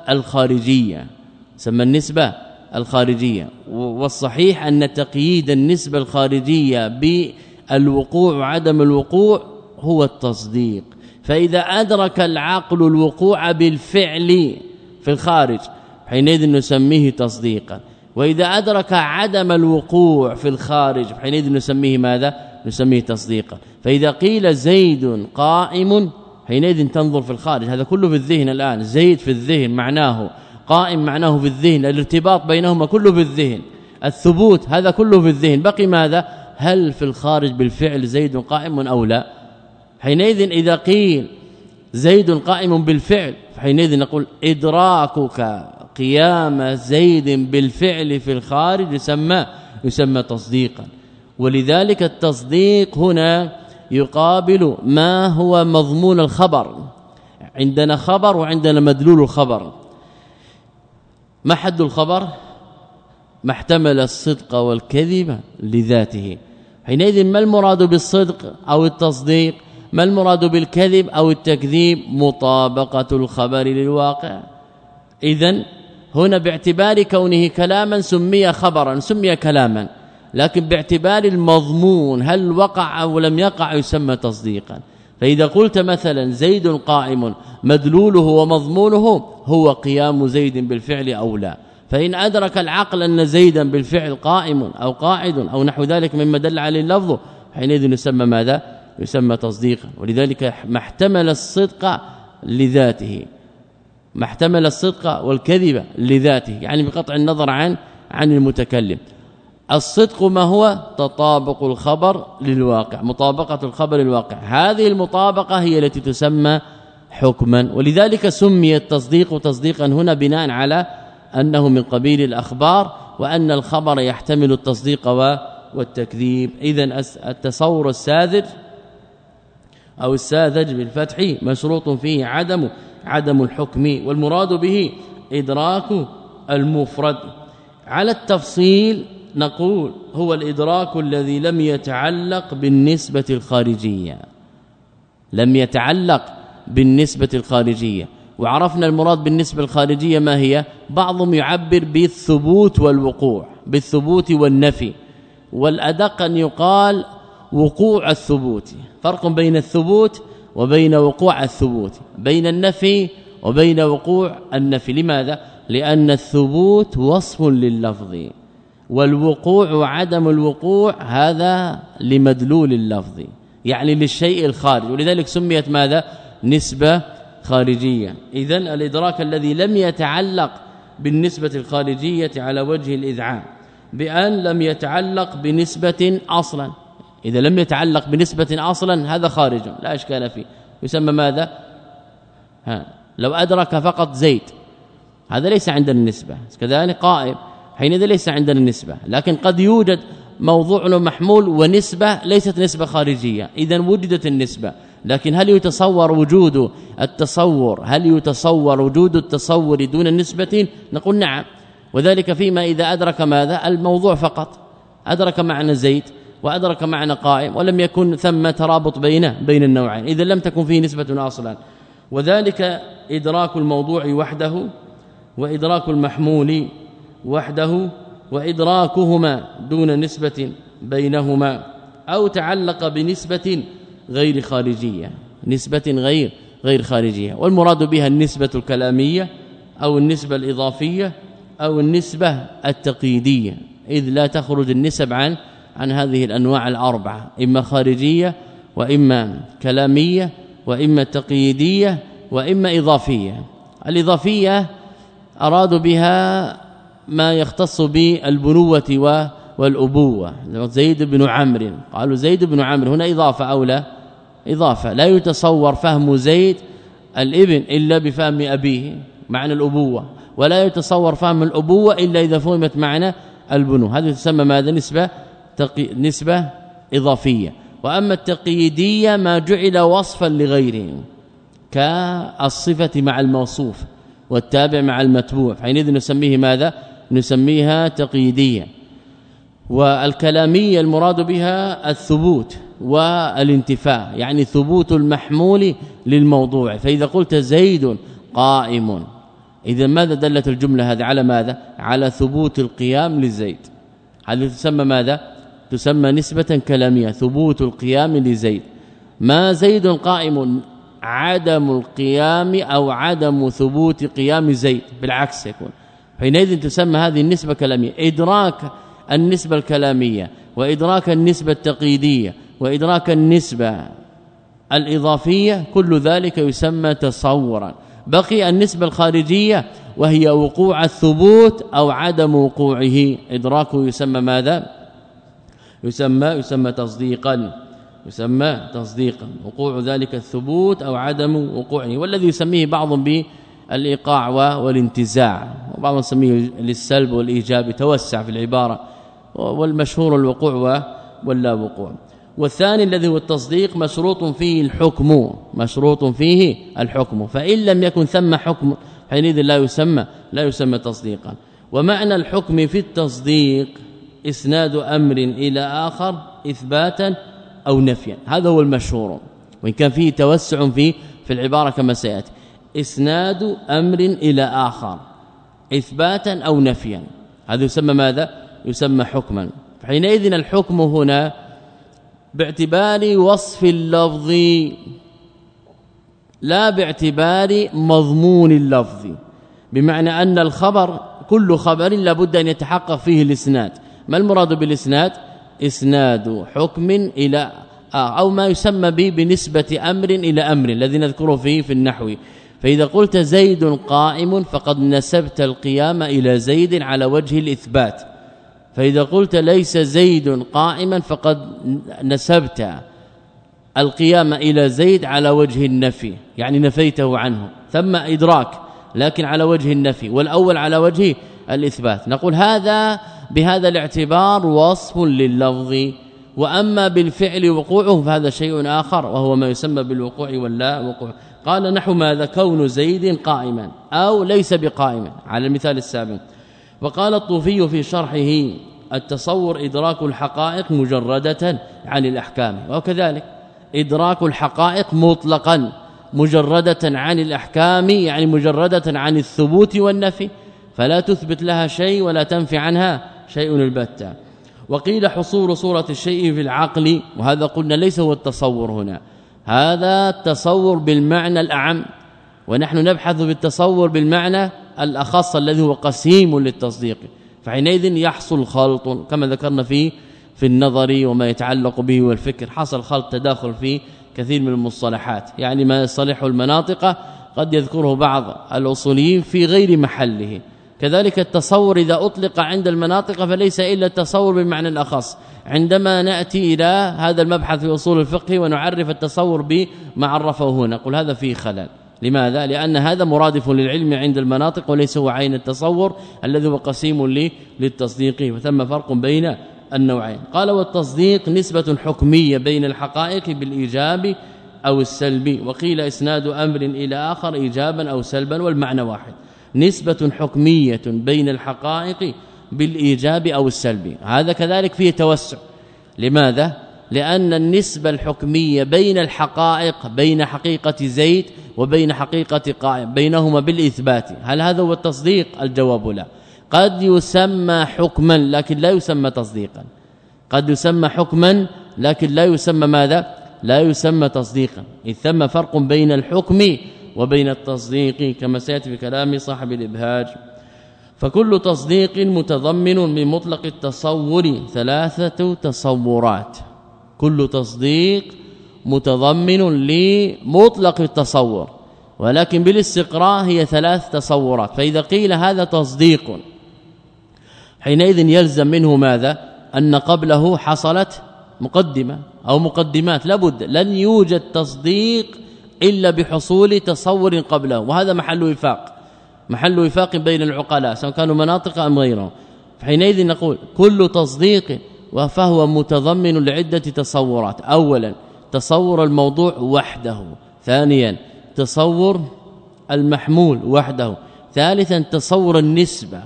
الخارجية يسمى النسبة الخارجية. والصحيح أن تقييد النسبة الخارجية بالوقوع وعدم الوقوع هو التصديق. فإذا أدرك العقل الوقوع بالفعل في الخارج حينئذ نسميه تصديقا. وإذا أدرك عدم الوقوع في الخارج حينئذ نسميه ماذا؟ نسميه تصديقا. فإذا قيل زيد قائم حينئذ تنظر في الخارج. هذا كله في الذهن الآن. زيد في الذهن معناه قائم معناه في الذهن. الارتباط بينهما كله في الذهن. الثبوت هذا كله في الذهن. بقي ماذا؟ هل في الخارج بالفعل زيد قائم أو لا؟ حينئذ إذا قيل زيد قائم بالفعل حينئذ نقول إدراكك قيام زيد بالفعل في الخارج يسمى يسمى تصديقا. ولذلك التصديق هنا يقابل ما هو مضمون الخبر. عندنا خبر وعندنا مدلول الخبر. ما حد الخبر؟ ما احتمل الصدق والكذب لذاته. حينئذ ما المراد بالصدق أو التصديق؟ ما المراد بالكذب أو التكذيب؟ مطابقة الخبر للواقع. اذا هنا باعتبار كونه كلاما سمي خبرا سمي كلاما. لكن باعتبار المضمون هل وقع أو لم يقع يسمى تصديقا. فإذا قلت مثلا زيد قائم مدلوله ومضمونه هو قيام زيد بالفعل أو لا. فإن أدرك العقل أن زيدا بالفعل قائم أو قاعد أو نحو ذلك مما دل عليه اللفظ حينئذ يسمى ماذا؟ يسمى تصديقا. ولذلك ما احتمل الصدق لذاته. ما احتمل الصدق والكذب لذاته يعني بقطع النظر عن عن المتكلم. الصدق ما هو؟ تطابق الخبر للواقع مطابقة الخبر للواقع. هذه المطابقة هي التي تسمى حكما ولذلك سمي التصديق تصديقا هنا بناء على أنه من قبيل الأخبار وأن الخبر يحتمل التصديق والتكذيب. اذا التصور الساذج أو الساذج بالفتح مشروط فيه عدم عدم الحكم والمراد به إدراك المفرد. على التفصيل نقول هو الإدراك الذي لم يتعلق بالنسبة الخارجية. لم يتعلق بالنسبة الخارجية. وعرفنا المراد بالنسبة الخارجية ما هي؟ بعضهم يعبر بالثبوت والوقوع بالثبوت والنفي. والأدق أن يقال وقوع الثبوت. فرق بين الثبوت وبين وقوع الثبوت بين النفي وبين وقوع النفي. لماذا؟ لأن الثبوت وصف لللفظ والوقوع وعدم الوقوع هذا لمدلول اللفظ يعني للشيء الخارج. ولذلك سميت ماذا؟ نسبة خارجية. اذا الإدراك الذي لم يتعلق بالنسبة الخارجية على وجه الإذعان بأن لم يتعلق بنسبة أصلا. إذا لم يتعلق بنسبة أصلا هذا خارج لا إشكال فيه. يسمى ماذا؟ ها لو أدرك فقط زيد. هذا ليس عندنا النسبة. كذلك قائم. حينئذ ليس عندنا النسبة. لكن قد يوجد موضوع محمول ونسبة ليست نسبة خارجية. اذا وجدت النسبة. لكن هل يتصور وجود التصور؟ هل يتصور وجود التصور دون النسبة نقول نعم. وذلك فيما إذا أدرك ماذا؟ الموضوع فقط. أدرك معنى زيد. وأدرك معنى قائم ولم يكن ثم ترابط بينه بين النوعين إذا لم تكن فيه نسبة أصلا. وذلك إدراك الموضوع وحده وإدراك المحمول وحده وإدراكهما دون نسبة بينهما أو تعلق بنسبة غير خارجية نسبة غير غير خارجية. والمراد بها النسبة الكلامية أو النسبة الإضافية أو النسبة التقييدية إذ لا تخرج النسب عن عن هذه الأنواع الأربعة إما خارجية وإما كلامية وإما تقييدية وإما إضافية. الإضافية ارادوا بها ما يختص بالبنوة والأبوة. زيد بن عمرو قالوا زيد بن عمرو هنا إضافة أو لا؟ إضافة. لا يتصور فهم زيد الإبن إلا بفهم أبيه معنى الأبوة. ولا يتصور فهم الأبوة إلا إذا فهمت معنى البنوة. هذه تسمى ماذا؟ نسبة تقي نسبة إضافية. وأما التقييدية ما جعل وصفا لغيره كالصفة مع الموصوف والتابع مع المتبوع. حينئذ نسميه ماذا؟ نسميها تقييدية. والكلامية المراد بها الثبوت والانتفاء يعني ثبوت المحمول للموضوع. فإذا قلت زيد قائم إذا ماذا دلت الجملة هذه؟ على ماذا؟ على ثبوت القيام لزيد. هذه تسمى ماذا؟ تسمى نسبة كلامية ثبوت القيام لزيد. ما زيد قائم؟ عدم القيام أو عدم ثبوت قيام زيد. بالعكس يكون. حينئذ تسمى هذه النسبة كلامية. إدراك النسبة الكلامية وإدراك النسبة التقييدية وإدراك النسبة الإضافية كل ذلك يسمى تصورا. بقي النسبة الخارجية وهي وقوع الثبوت أو عدم وقوعه. إدراكه يسمى ماذا؟ يسمى يسمى تصديقا يسمى تصديقا. وقوع ذلك الثبوت أو عدم وقوعه. والذي يسميه بعض بالإيقاع والانتزاع. وبعضهم يسميه للسلب والإيجاب توسع في العبارة. والمشهور الوقوع واللا وقوع. والثاني الذي هو التصديق مشروط فيه الحكم مشروط فيه الحكم. فإن لم يكن ثم حكم حينئذ لا يسمى لا يسمى تصديقا. ومعنى الحكم في التصديق إسناد أمر إلى آخر إثباتا أو نفيا. هذا هو المشهور. وإن كان فيه توسع في في العبارة كما سيأتي. إسناد أمر إلى آخر. إثباتا أو نفيا. هذا يسمى ماذا؟ يسمى حكما. حينئذ الحكم هنا باعتبار وصف اللفظ لا باعتبار مضمون اللفظ. بمعنى أن الخبر كل خبر لابد أن يتحقق فيه الإسناد. ما المراد بالإسناد؟ إسناد حكم إلى آه، أو ما يسمى به بنسبة أمر إلى أمر الذي نذكره فيه في النحو. فإذا قلت زيد قائم فقد نسبت القيام إلى زيد على وجه الإثبات. فإذا قلت ليس زيد قائما فقد نسبت القيام إلى زيد على وجه النفي يعني نفيته عنه. ثم إدراك لكن على وجه النفي والأول على وجه الإثبات. نقول هذا بهذا الاعتبار وصف لللفظ. وأما بالفعل وقوعه فهذا شيء آخر وهو ما يسمى بالوقوع ولا وقوع. قال نحو ماذا كون زيد قائما أو ليس بقائم. على المثال السابق. وقال الطوفي في شرحه التصور إدراك الحقائق مجردة عن الأحكام. وكذلك إدراك الحقائق مطلقا مجردة عن الأحكام يعني مجردة عن الثبوت والنفي فلا تثبت لها شيء ولا تنفي عنها. شيء البتة. وقيل حصول صورة الشيء في العقل وهذا قلنا ليس هو التصور هنا. هذا التصور بالمعنى الأعم. ونحن نبحث بالتصور بالمعنى الأخص الذي هو قسيم للتصديق. فحينئذ يحصل خلط كما ذكرنا في في النظر وما يتعلق به والفكر. حصل خلط تداخل في كثير من المصطلحات. يعني ما يصلح المناطق قد يذكره بعض الأصوليين في غير محله. كذلك التصور إذا أطلق عند المناطق فليس إلا التصور بالمعنى الأخص. عندما نأتي إلى هذا المبحث في أصول الفقه ونعرف التصور بما عرفه هنا. نقول هذا فيه خلل. لماذا؟ لأن هذا مرادف للعلم عند المناطق وليس هو عين التصور الذي هو قسيم للتصديق. وثم فرق بين النوعين. قال والتصديق نسبة حكمية بين الحقائق بالإيجاب أو السلب. وقيل إسناد أمر إلى آخر إيجابا أو سلبا والمعنى واحد. نسبة حكمية بين الحقائق بالإيجاب أو السلب. هذا كذلك فيه توسع. لماذا؟ لأن النسبة الحكمية بين الحقائق بين حقيقة زيد وبين حقيقة قائم بينهما بالإثبات. هل هذا هو التصديق؟ الجواب لا. قد يسمى حكما لكن لا يسمى تصديقا. قد يسمى حكما لكن لا يسمى ماذا؟ لا يسمى تصديقا. إذ ثم فرق بين الحكم وبين التصديق كما سيأتي في كلام صاحب الإبهاج. فكل تصديق متضمن من مطلق التصور ثلاثة تصورات. كل تصديق متضمن لمطلق التصور ولكن بالاستقراء هي ثلاث تصورات. فإذا قيل هذا تصديق حينئذ يلزم منه ماذا؟ أن قبله حصلت مقدمة أو مقدمات. لابد لن يوجد تصديق إلا بحصول تصور قبله. وهذا محل وفاق. محل وفاق بين العقلاء سواء كانوا مناطق أم غيرهم حينئذ نقول كل تصديق فهو متضمن لعدة تصورات. اولا تصور الموضوع وحده. ثانيا تصور المحمول وحده. ثالثا تصور النسبة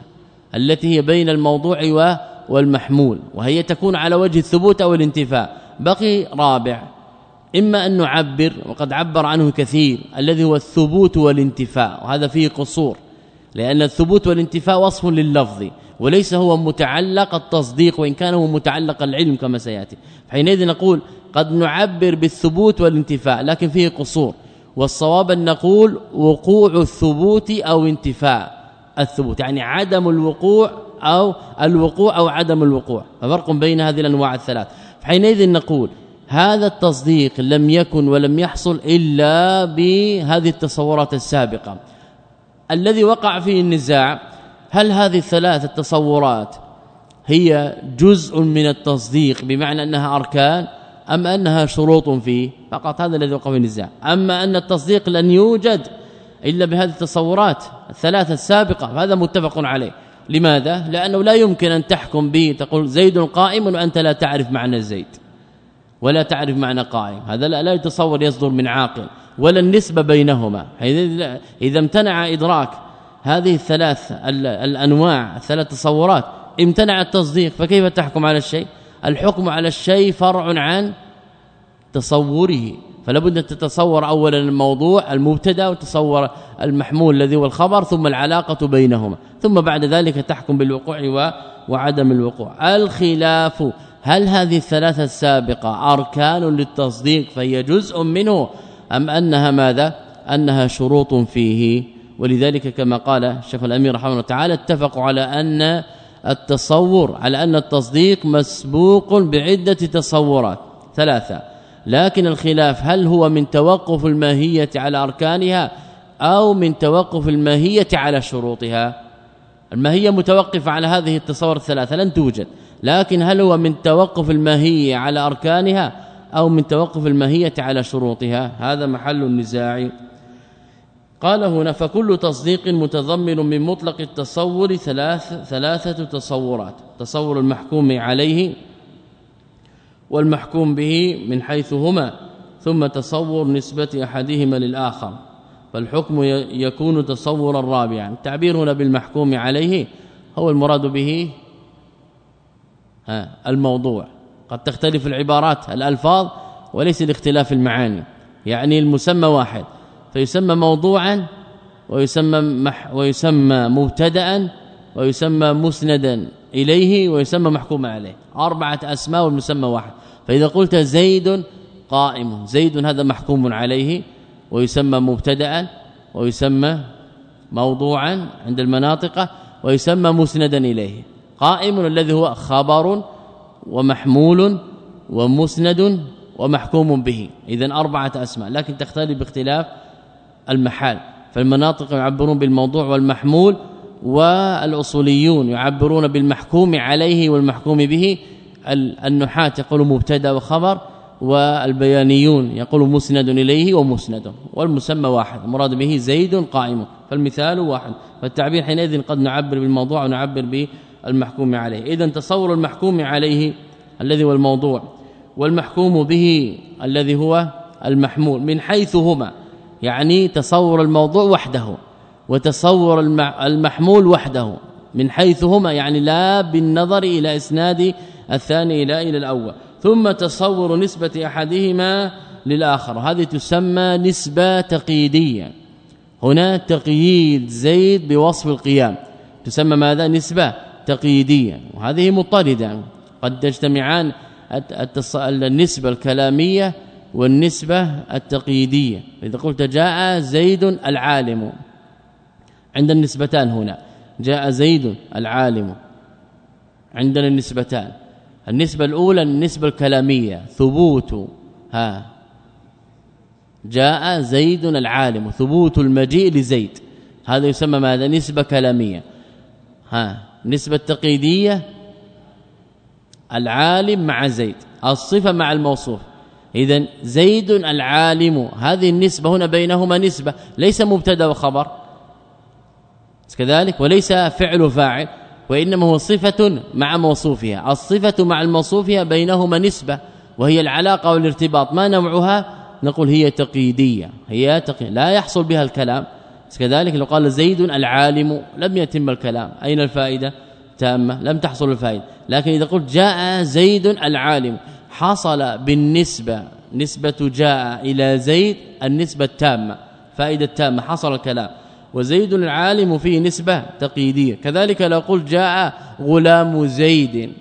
التي هي بين الموضوع والمحمول. وهي تكون على وجه الثبوت أو الانتفاء. بقي رابع إما أن نعبر وقد عبر عنه كثير الذي هو الثبوت والانتفاء وهذا فيه قصور لأن الثبوت والانتفاء وصف لللفظ وليس هو متعلق التصديق وإن كان هو متعلق العلم كما سيأتي. حينئذ نقول قد نعبر بالثبوت والانتفاء لكن فيه قصور. والصواب أن نقول وقوع الثبوت أو انتفاء الثبوت يعني عدم الوقوع أو الوقوع أو عدم الوقوع. ففرق بين هذه الأنواع الثلاث. حينئذ نقول هذا التصديق لم يكن ولم يحصل إلا بهذه التصورات السابقة. الذي وقع فيه النزاع هل هذه الثلاث التصورات هي جزء من التصديق بمعنى أنها أركان أم أنها شروط فيه؟ فقط هذا الذي وقع فيه النزاع. أما أن التصديق لن يوجد إلا بهذه التصورات الثلاثة السابقة فهذا متفق عليه. لماذا؟ لأنه لا يمكن أن تحكم به تقول زيد قائم وأنت لا تعرف معنى زيد. ولا تعرف معنى قائم. هذا لا, لا يتصور يصدر من عاقل ولا النسبة بينهما. اذا امتنع إدراك هذه الثلاث الأنواع الثلاث تصورات امتنع التصديق فكيف تحكم على الشيء؟ الحكم على الشيء فرع عن تصوره. فلا بد أن تتصور اولا الموضوع المبتدأ وتصور المحمول الذي هو الخبر ثم العلاقة بينهما. ثم بعد ذلك تحكم بالوقوع وعدم الوقوع. الخلاف هل هذه الثلاثة السابقة أركان للتصديق فهي جزء منه أم أنها ماذا؟ أنها شروط فيه. ولذلك كما قال الشيخ الأمير رحمه الله تعالى اتفقوا على أن التصور على أن التصديق مسبوق بعدة تصورات ثلاثة. لكن الخلاف هل هو من توقف الماهية على أركانها أو من توقف الماهية على شروطها؟ الماهية متوقفة على هذه التصور الثلاثة لن توجد. لكن هل هو من توقف الماهيه على أركانها أو من توقف الماهيه على شروطها؟ هذا محل النزاع. قال هنا فكل تصديق متضمن من مطلق التصور ثلاث ثلاثة تصورات. تصور المحكوم عليه والمحكوم به من حيث هما ثم تصور نسبة أحدهما للآخر. فالحكم يكون تصورا رابعا. التعبير هنا بالمحكوم عليه هو المراد به الموضوع. قد تختلف العبارات الألفاظ وليس لاختلاف المعاني. يعني المسمى واحد. فيسمى موضوعا ويسمى مح ويسمى مبتدا ويسمى مسندا إليه ويسمى محكوم عليه. أربعة أسماء والمسمى واحد. فإذا قلت زيد قائم. زيد هذا محكوم عليه ويسمى مبتدا ويسمى موضوعا عند المناطق ويسمى مسندا إليه. قائم الذي هو خبر ومحمول ومسند ومحكوم به. اذا أربعة أسماء لكن تختلف باختلاف المحال. فالمناطق يعبرون بالموضوع والمحمول والأصوليون يعبرون بالمحكوم عليه والمحكوم به. النحاة يقول مبتدأ وخبر والبيانيون يقول مسند إليه ومسند والمسمى واحد المراد به زيد قائم فالمثال واحد. فالتعبير حينئذ قد نعبر بالموضوع ونعبر بالمحكوم عليه. اذا تصور المحكوم عليه الذي هو الموضوع والمحكوم به الذي هو المحمول من حيث هما يعني تصور الموضوع وحده وتصور المحمول وحده من حيث هما يعني لا بالنظر إلى إسناد الثاني إلى إلى الأول. ثم تصور نسبة أحدهما للآخر. هذه تسمى نسبة تقييدية. هنا تقييد زيد بوصف القيام. تسمى ماذا؟ نسبة. تقييديه وهذه مضطردة. قد تجتمعان النسبة الكلامية والنسبة التقييدية. إذا قلت جاء زيد العالم. عند النسبتان هنا. جاء زيد العالم. عندنا النسبتان. النسبة الأولى النسبة الكلامية. ثبوت. ها. جاء زيد العالم. ثبوت المجيء لزيد. هذا يسمى ماذا؟ نسبة كلامية. ها. نسبة تقييدية العالم مع زيد الصفة مع الموصوف. اذا زيد العالم هذه النسبة هنا بينهما نسبة ليس مبتدأ وخبر. كذلك وليس فعل فاعل وإنما هو صفة مع موصوفها. الصفة مع الموصوفها بينهما نسبة وهي العلاقة والارتباط. ما نوعها؟ نقول هي تقييدية. هي تقييد لا يحصل بها الكلام. كذلك لو قال زيد العالم لم يتم الكلام. أين الفائدة؟ تامة. لم تحصل الفائدة. لكن إذا قلت جاء زيد العالم حصل بالنسبة. نسبة جاء إلى زيد النسبة التامة. فائدة تامه حصل الكلام. وزيد العالم فيه نسبة تقييدية. كذلك لو قلت جاء غلام زيد.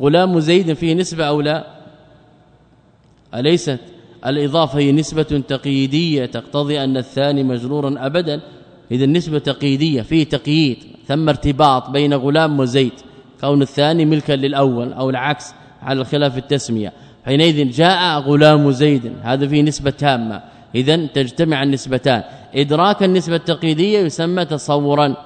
غلام زيد فيه نسبة أو لا؟ أليست؟ الإضافة هي نسبة تقييدية تقتضي أن الثاني مجرورا ابدا. إذا النسبة تقييدية فيه تقييد ثم ارتباط بين غلام وزيد. كون الثاني ملكا للأول أو العكس على الخلاف التسمية. حينئذ جاء غلام زيد هذا فيه نسبة تامة. اذا تجتمع النسبتان. إدراك النسبة التقييدية يسمى تصورا.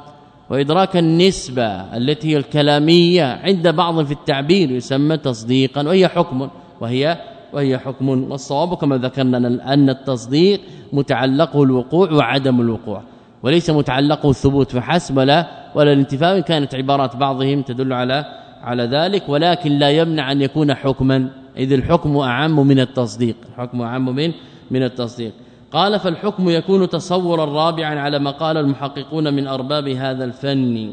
وإدراك النسبة التي هي الكلامية عند بعض في التعبير يسمى تصديقا وهي حكم وهي وهي حكم والصواب كما ذكرنا أن التصديق متعلقه الوقوع وعدم الوقوع وليس متعلقه الثبوت فحسب ولا ولا الانتفاء كانت عبارات بعضهم تدل على على ذلك ولكن لا يمنع أن يكون حكما. إذ الحكم أعم من التصديق الحكم أعم من من التصديق. قال فالحكم يكون تصورا رابعا على ما قال المحققون من أرباب هذا الفن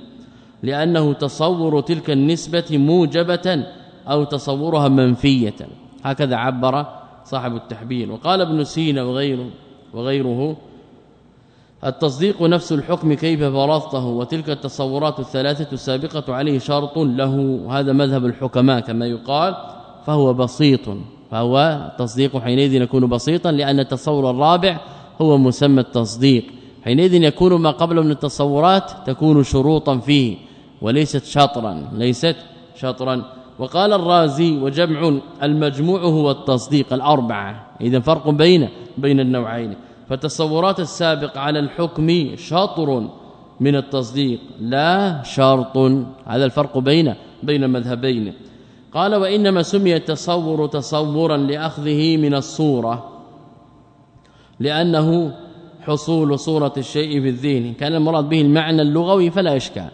لأنه تصور تلك النسبة موجبة أو تصورها منفية. هكذا عبر صاحب التحبير وقال ابن سينا وغيره وغيره التصديق نفس الحكم كيف فرضته وتلك التصورات الثلاثة السابقة عليه شرط له. هذا مذهب الحكماء كما يقال فهو بسيط. فهو تصديق حينئذ يكون بسيطا لأن التصور الرابع هو مسمى التصديق. حينئذ يكون ما قبل من التصورات تكون شروطا فيه وليست شطرا. ليست شطرا. وقال الرازي وجمع المجموع هو التصديق الأربعة. اذا فرق بين بين النوعين. فالتصورات السابق على الحكم شطر من التصديق لا شرط. هذا الفرق بين بين المذهبين قال وإنما سمي التصور تصورا لأخذه من الصورة لأنه حصول صورة الشيء في الذهن. كان المراد به المعنى اللغوي فلا إشكال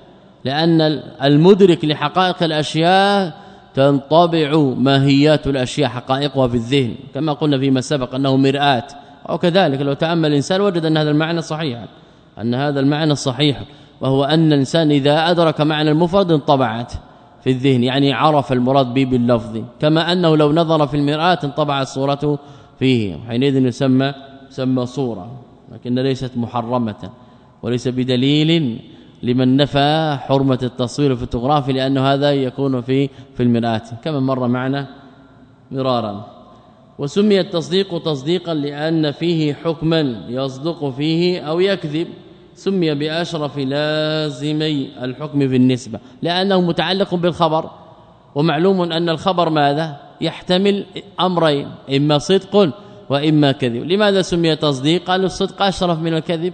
لأن المدرك لحقائق الأشياء تنطبع ماهيات الأشياء حقائقها في الذهن. كما قلنا فيما سبق أنه مرآة. أو كذلك لو تأمل الإنسان وجد أن هذا المعنى صحيح أن هذا المعنى صحيح. وهو أن الإنسان إذا أدرك معنى المفرد انطبعت في الذهن. يعني عرف المراد به باللفظ. كما أنه لو نظر في المرآة انطبعت صورته فيه. حينئذ يسمى يسمى صورة. لكن ليست محرمة. وليس بدليل لمن نفى حرمة التصوير الفوتوغرافي لأنه هذا يكون في في المرآة كما مر معنا مرارا. وسمي التصديق تصديقا لأن فيه حكما يصدق فيه أو يكذب. سمي بأشرف لازمي الحكم بالنسبة لأنه متعلق بالخبر. ومعلوم أن الخبر ماذا؟ يحتمل أمرين. إما صدق وإما كذب. لماذا سمي تصديق؟ قالوا الصدق أشرف من الكذب.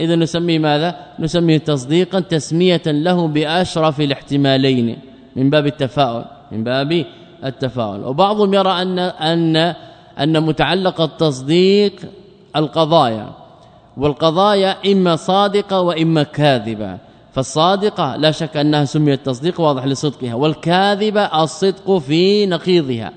إذا نسميه ماذا؟ نسميه تصديقا تسمية له بأشرف الاحتمالين من باب التفاؤل من باب التفاؤل. وبعضهم يرى أن أن أن متعلق التصديق القضايا والقضايا إما صادقة وإما كاذبة. فالصادقة لا شك أنها سميت تصديق واضح لصدقها والكاذبة الصدق في نقيضها.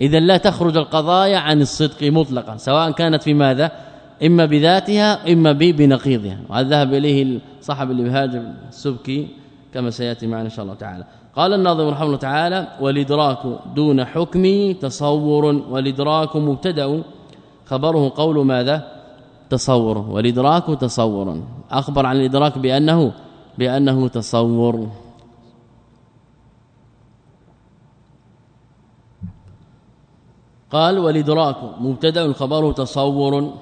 اذا لا تخرج القضايا عن الصدق مطلقا سواء كانت في ماذا؟ إما بذاتها إما بنقيضها. وهذا ذهب اليه صاحب الابهاج السبكي كما سيأتي معنا إن شاء الله تعالى. قال الناظم رحمه الله تعالى والإدراك دون حكم تصور والإدراك مبتدأ. خبره قول ماذا؟ تصور. والإدراك تصور. أخبر عن الإدراك بانه بأنه تصور. قال والإدراك مبتدأ خبره تصور.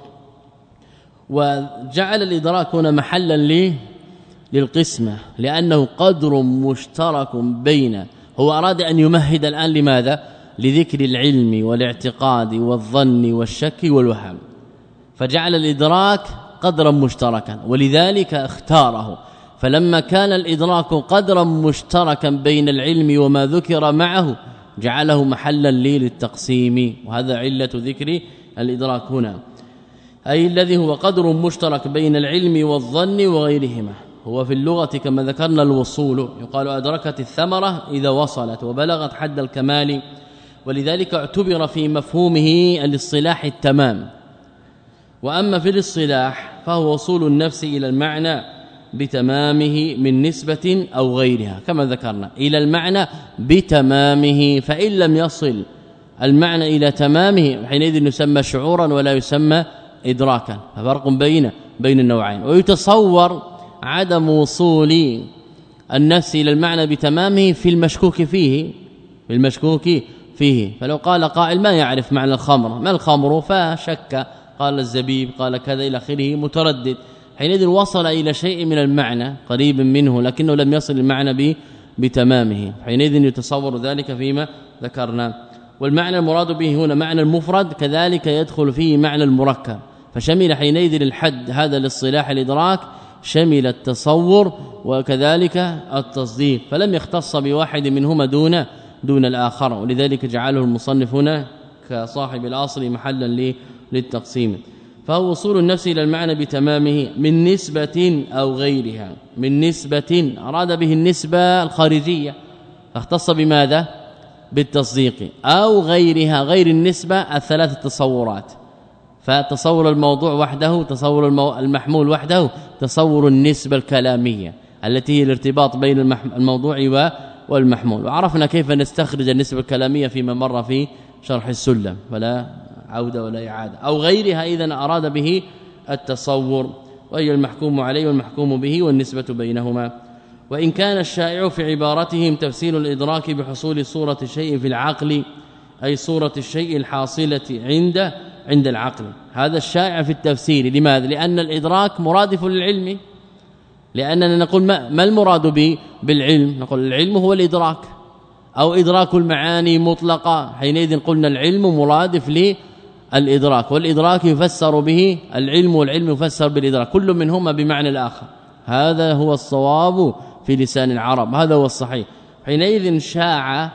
وجعل الإدراك هنا محلا للقسمة لأنه قدر مشترك بين هو أراد أن يمهد الآن لماذا؟ لذكر العلم والاعتقاد والظن والشك والوهم. فجعل الإدراك قدرا مشتركا ولذلك اختاره. فلما كان الإدراك قدرا مشتركا بين العلم وما ذكر معه جعله محلا للتقسيم. وهذا علة ذكر الإدراك هنا. أي الذي هو قدر مشترك بين العلم والظن وغيرهما. هو في اللغة كما ذكرنا الوصول. يقال أدركت الثمرة إذا وصلت وبلغت حد الكمال. ولذلك اعتبر في مفهومه الاصطلاح التمام. وأما في الاصطلاح فهو وصول النفس إلى المعنى بتمامه من نسبة أو غيرها كما ذكرنا. إلى المعنى بتمامه فإن لم يصل المعنى إلى تمامه حينئذ يسمى شعورا ولا يسمى إدراكا ففرق بين بين النوعين. ويتصور عدم وصول النفس إلى المعنى بتمامه في المشكوك فيه في المشكوك فيه. فلو قال قائل ما يعرف معنى الخمر؟ ما الخمر؟ فشك قال الزبيب قال كذا إلى آخره متردد. حينئذ وصل إلى شيء من المعنى قريب منه لكنه لم يصل المعنى بتمامه. حينئذ يتصور ذلك فيما ذكرنا. والمعنى المراد به هنا معنى المفرد كذلك يدخل فيه معنى المركب. فشمل حينئذ الحد هذا الاصطلاح الإدراك شمل التصور وكذلك التصديق. فلم يختص بواحد منهما دون دون الآخر. ولذلك جعله المصنف هنا كصاحب الأصل محلا للتقسيم. فهو وصول النفس إلى المعنى بتمامه من نسبة أو غيرها. من نسبة أراد به النسبة الخارجية. فاختص بماذا؟ بالتصديق أو غيرها غير النسبة الثلاث تصورات. فتصور الموضوع وحده تصور المحمول وحده تصور النسبة الكلامية التي هي الارتباط بين الموضوع والمحمول. وعرفنا كيف نستخرج النسبة الكلامية فيما مر في شرح السلم. فلا عودة ولا إعادة. أو غيرها إذا أراد به التصور. وهي المحكوم عليه والمحكوم به والنسبة بينهما. وإن كان الشائع في عبارتهم تفسير الإدراك بحصول صورة شيء في العقل أي صورة الشيء الحاصلة عند عند العقل. هذا الشائع في التفسير. لماذا؟ لأن الإدراك مرادف للعلم لأننا نقول ما, ما المراد به؟ بالعلم. نقول العلم هو الإدراك. أو إدراك المعاني مطلقة. حينئذ قلنا العلم مرادف للادراك والإدراك يفسر به العلم والعلم يفسر بالإدراك. كل منهما بمعنى الآخر. هذا هو الصواب في لسان العرب. هذا هو الصحيح. حينئذ شاع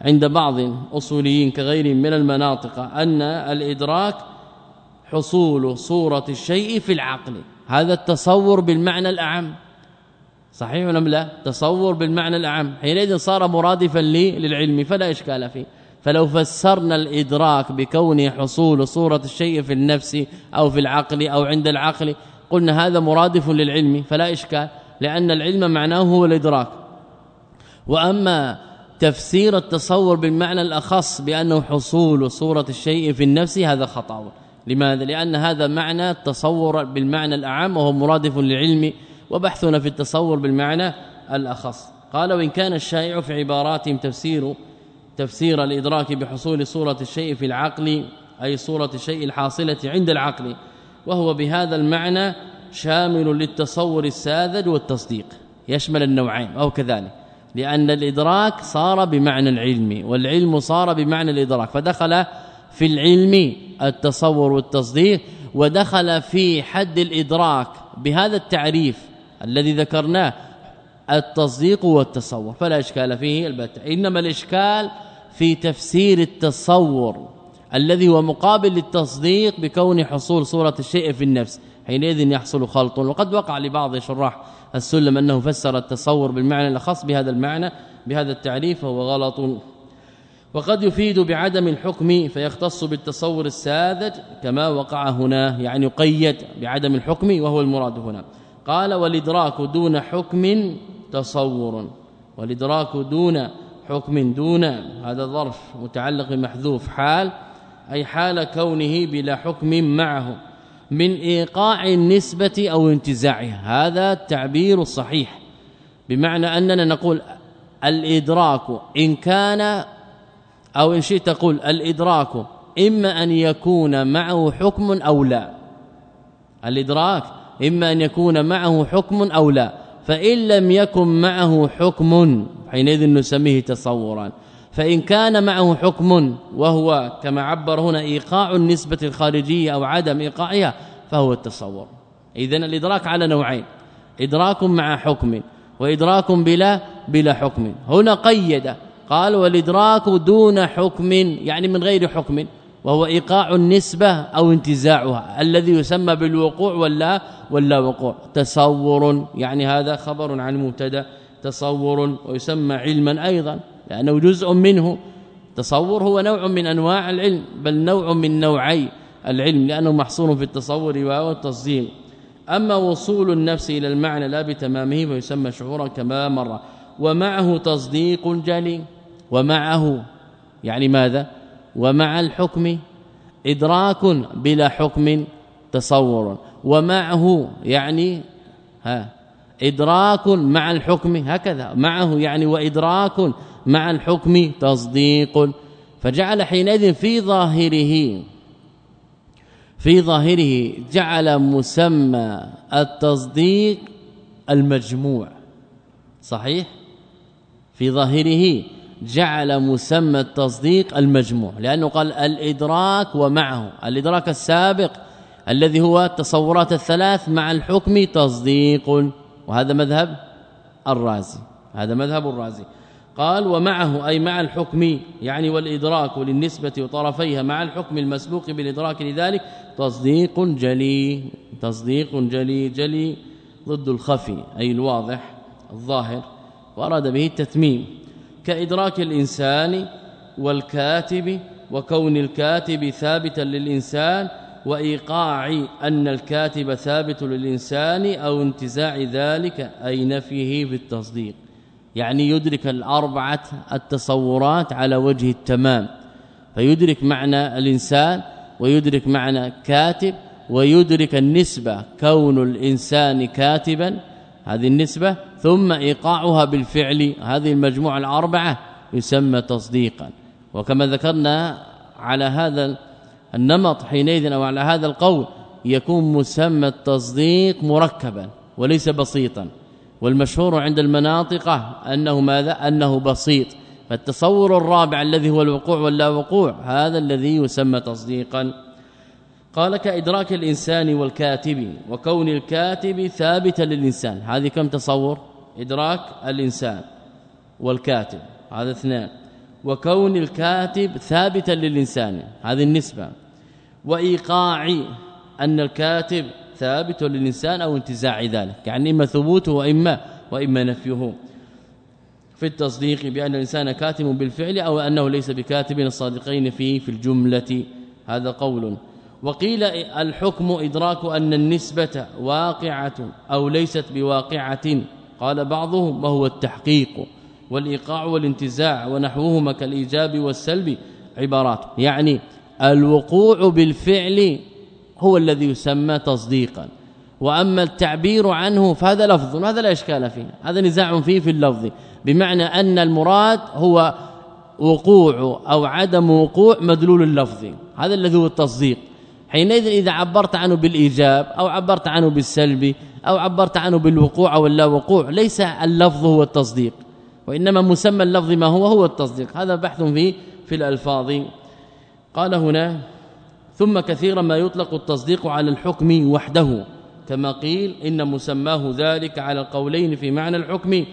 عند بعض أصوليين كغيرهم من المناطق أن الإدراك حصول صورة الشيء في العقل. هذا التصور بالمعنى الأعم. صحيح ولا لا؟ تصور بالمعنى الأعم. حينئذ صار مرادفا للعلم فلا إشكال فيه. فلو فسرنا الإدراك بكونه حصول صورة الشيء في النفس أو في العقل أو عند العقل قلنا هذا مرادف للعلم فلا إشكال. لأن العلم معناه هو الإدراك. وأما تفسير التصور بالمعنى الأخص بأنه حصول صورة الشيء في النفس هذا خطأ. لماذا؟ لأن هذا معنى التصور بالمعنى الأعم وهو مرادف للعلم وبحثنا في التصور بالمعنى الأخص. قال وإن كان الشائع في عباراتهم تفسير تفسير الإدراك بحصول صورة الشيء في العقل أي صورة الشيء الحاصلة عند العقل وهو بهذا المعنى شامل للتصور الساذج والتصديق يشمل النوعين أو كذلك لأن الإدراك صار بمعنى العلم والعلم صار بمعنى الإدراك فدخل في العلم التصور والتصديق ودخل في حد الإدراك بهذا التعريف الذي ذكرناه التصديق والتصور فلا إشكال فيه البتة. إنما الإشكال في تفسير التصور الذي هو مقابل للتصديق بكون حصول صورة الشيء في النفس. حينئذ يحصل خلط. وقد وقع لبعض شراح السلم أنه فسر التصور بالمعنى الأخص بهذا المعنى بهذا التعريف فهو غلط. وقد يفيد بعدم الحكم فيختص بالتصور الساذج كما وقع هنا يعني يقيد بعدم الحكم وهو المراد هنا. قال والإدراك دون حكم تصور. والإدراك دون حكم دون هذا ظرف متعلق بمحذوف حال أي حال كونه بلا حكم معه. من إيقاع النسبة أو انتزاعها. هذا التعبير الصحيح بمعنى أننا نقول الإدراك إن كان أو إن شئت تقول الإدراك إما أن يكون معه حكم أو لا. الإدراك إما أن يكون معه حكم أو لا فإن لم يكن معه حكم حينئذ نسميه تصورا فإن كان معه حكم وهو كما عبر هنا إيقاع النسبة الخارجية أو عدم إيقاعها فهو التصور. اذا الإدراك على نوعين إدراك مع حكم وإدراك بلا بلا حكم. هنا قيد قال والإدراك دون حكم يعني من غير حكم وهو إيقاع النسبة أو انتزاعها الذي يسمى بالوقوع ولا ولا وقوع تصور يعني هذا خبر عن مبتدا تصور ويسمى علما أيضا. لأنه جزء منه. تصور هو نوع من أنواع العلم بل نوع من نوعي العلم لأنه محصور في التصور والتصديق أما وصول النفس إلى المعنى لا بتمامه فيسمى شعورا كما مر. ومعه تصديق جلي. ومعه يعني ماذا؟ ومع الحكم. إدراك بلا حكم تصور. ومعه يعني ها إدراك مع الحكم هكذا. معه يعني وإدراك مع الحكم تصديق فجعل حينئذ في ظاهره في ظاهره جعل مسمى التصديق المجموع. صحيح؟ في ظاهره جعل مسمى التصديق المجموع لأنه قال الإدراك ومعه. الإدراك السابق الذي هو التصورات الثلاث مع الحكم تصديق وهذا مذهب الرازي هذا مذهب الرازي. قال ومعه أي مع الحكم يعني والإدراك للنسبة وطرفيها مع الحكم المسبوق بالإدراك لذلك تصديق جلي تصديق جلي جلي ضد الخفي أي الواضح الظاهر وأراد به التتميم. كإدراك الإنسان والكاتب وكون الكاتب ثابتا للإنسان وإيقاع أن الكاتب ثابت للإنسان أو انتزاع ذلك أي نفيه في التصديق يعني يدرك الأربعة التصورات على وجه التمام فيدرك معنى الإنسان ويدرك معنى كاتب ويدرك النسبة كون الإنسان كاتبا هذه النسبة ثم إيقاعها بالفعل هذه المجموعة الأربعة يسمى تصديقا. وكما ذكرنا على هذا النمط حينئذ أو على هذا القول يكون مسمى التصديق مركبا وليس بسيطا. والمشهور عند المناطقه أنه ماذا؟ أنه بسيط. فالتصور الرابع الذي هو الوقوع واللا وقوع هذا الذي يسمى تصديقا. قال كإدراك الإنسان والكاتب وكون الكاتب ثابتا للإنسان. هذه كم تصور؟ إدراك الإنسان والكاتب هذا اثنان. وكون الكاتب ثابتا للإنسان هذه النسبة. وإيقاع أن الكاتب ثابت للإنسان أو انتزاع ذلك يعني إما ثبوته وإما وإما نفيه. في التصديق بأن الإنسان كاتم بالفعل أو أنه ليس بكاتب الصادقين فيه في الجملة. هذا قول. وقيل الحكم إدراك أن النسبة واقعة أو ليست بواقعة. قال بعضهم وهو التحقيق والإيقاع والانتزاع ونحوهما كالإيجاب والسلب عبارات يعني الوقوع بالفعل هو الذي يسمى تصديقا. وأما التعبير عنه فهذا لفظ وهذا لا إشكال فيه. هذا نزاع فيه في اللفظ. بمعنى أن المراد هو وقوع أو عدم وقوع مدلول اللفظ. هذا الذي هو التصديق. حينئذ إذا عبرت عنه بالإيجاب أو عبرت عنه بالسلب أو عبرت عنه بالوقوع أو اللا وقوع ليس اللفظ هو التصديق. وإنما مسمى اللفظ ما هو هو التصديق. هذا بحث فيه في الألفاظ. قال هنا ثم كثيرا ما يطلق التصديق على الحكم وحده كما قيل إن مسماه ذلك على القولين في معنى الحكم.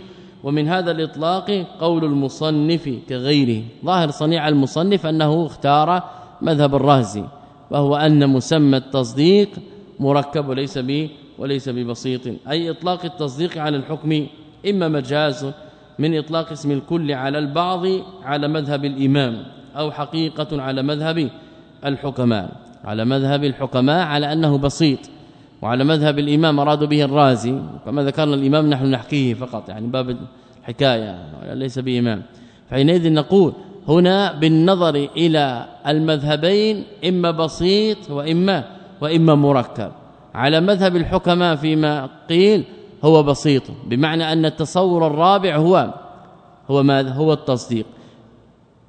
ومن هذا الإطلاق قول المصنف كغيره. ظاهر صنيع المصنف أنه اختار مذهب الرازي وهو أن مسمى التصديق مركب وليس به وليس ببسيط. أي إطلاق التصديق على الحكم إما مجاز من إطلاق اسم الكل على البعض على مذهب الإمام أو حقيقة على مذهب الحكماء. على مذهب الحكماء على أنه بسيط. وعلى مذهب الإمام أرادوا به الرازي. كما ذكرنا الإمام نحن نحكيه فقط يعني باب الحكاية ليس بإمام. فحينئذ نقول هنا بالنظر إلى المذهبين إما بسيط وإما وإما مركب. على مذهب الحكماء فيما قيل هو بسيط بمعنى أن التصور الرابع هو هو ماذا؟ هو التصديق.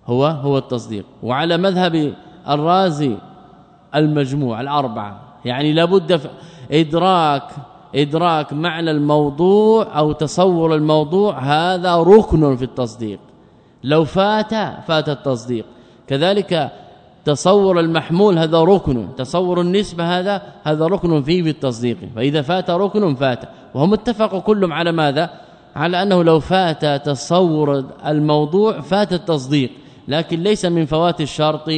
هو هو التصديق. وعلى مذهب الرازي المجموع الأربعة. يعني لابد إدراك إدراك معنى الموضوع أو تصور الموضوع هذا ركن في التصديق. لو فات فات التصديق. كذلك تصور المحمول هذا ركن. تصور النسبة هذا هذا ركن فيه بالتصديق فإذا فات ركن فات. وهم اتفقوا كلهم على ماذا؟ على أنه لو فات تصور الموضوع فات التصديق. لكن ليس من فوات الشرط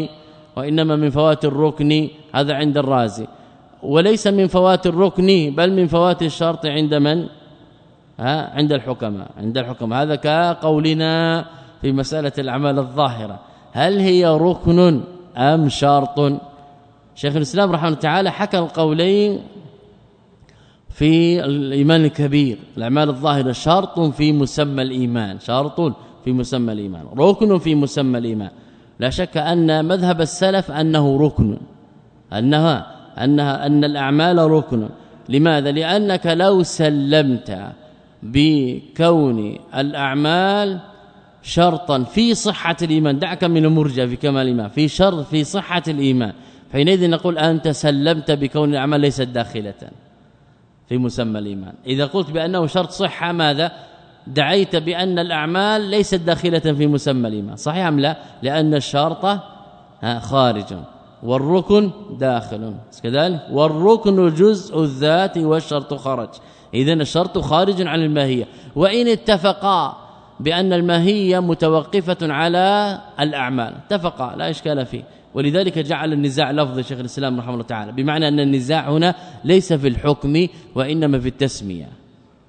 وإنما من فوات الركن هذا عند الرازي. وليس من فوات الركن بل من فوات الشرط عند من؟ ها عند الحكماء عند الحكماء. هذا كقولنا في مسألة الأعمال الظاهرة. هل هي ركن أم شرط؟ شيخ الإسلام رحمه الله تعالى حكى القولين في الإيمان الكبير. الأعمال الظاهرة شرط في مسمى الإيمان شرط في مسمى الإيمان. ركن في مسمى الإيمان. لا شك أن مذهب السلف أنه ركن أنها أنها أن الأعمال ركن. لماذا؟ لأنك لو سلمت بكون الأعمال شرطا في صحة الإيمان دعك من المرجع في كمال الإيمان في شرط في صحة الإيمان. حينئذ نقول أنت سلمت بكون الأعمال ليست داخلة في مسمى الإيمان. إذا قلت بأنه شرط صحة ماذا؟ دعيت بأن الأعمال ليست داخلة في مسمى الإيمان. صحيح أم لا؟ لأن الشرط خارج. والركن داخل. كذلك والركن جزء الذات والشرط خرج اذا الشرط خارج عن الماهية. وإن اتفقا بأن الماهية متوقفة على الأعمال. اتفقا لا إشكال فيه. ولذلك جعل النزاع لفظ شيخ الإسلام رحمه الله تعالى. بمعنى أن النزاع هنا ليس في الحكم وإنما في التسمية.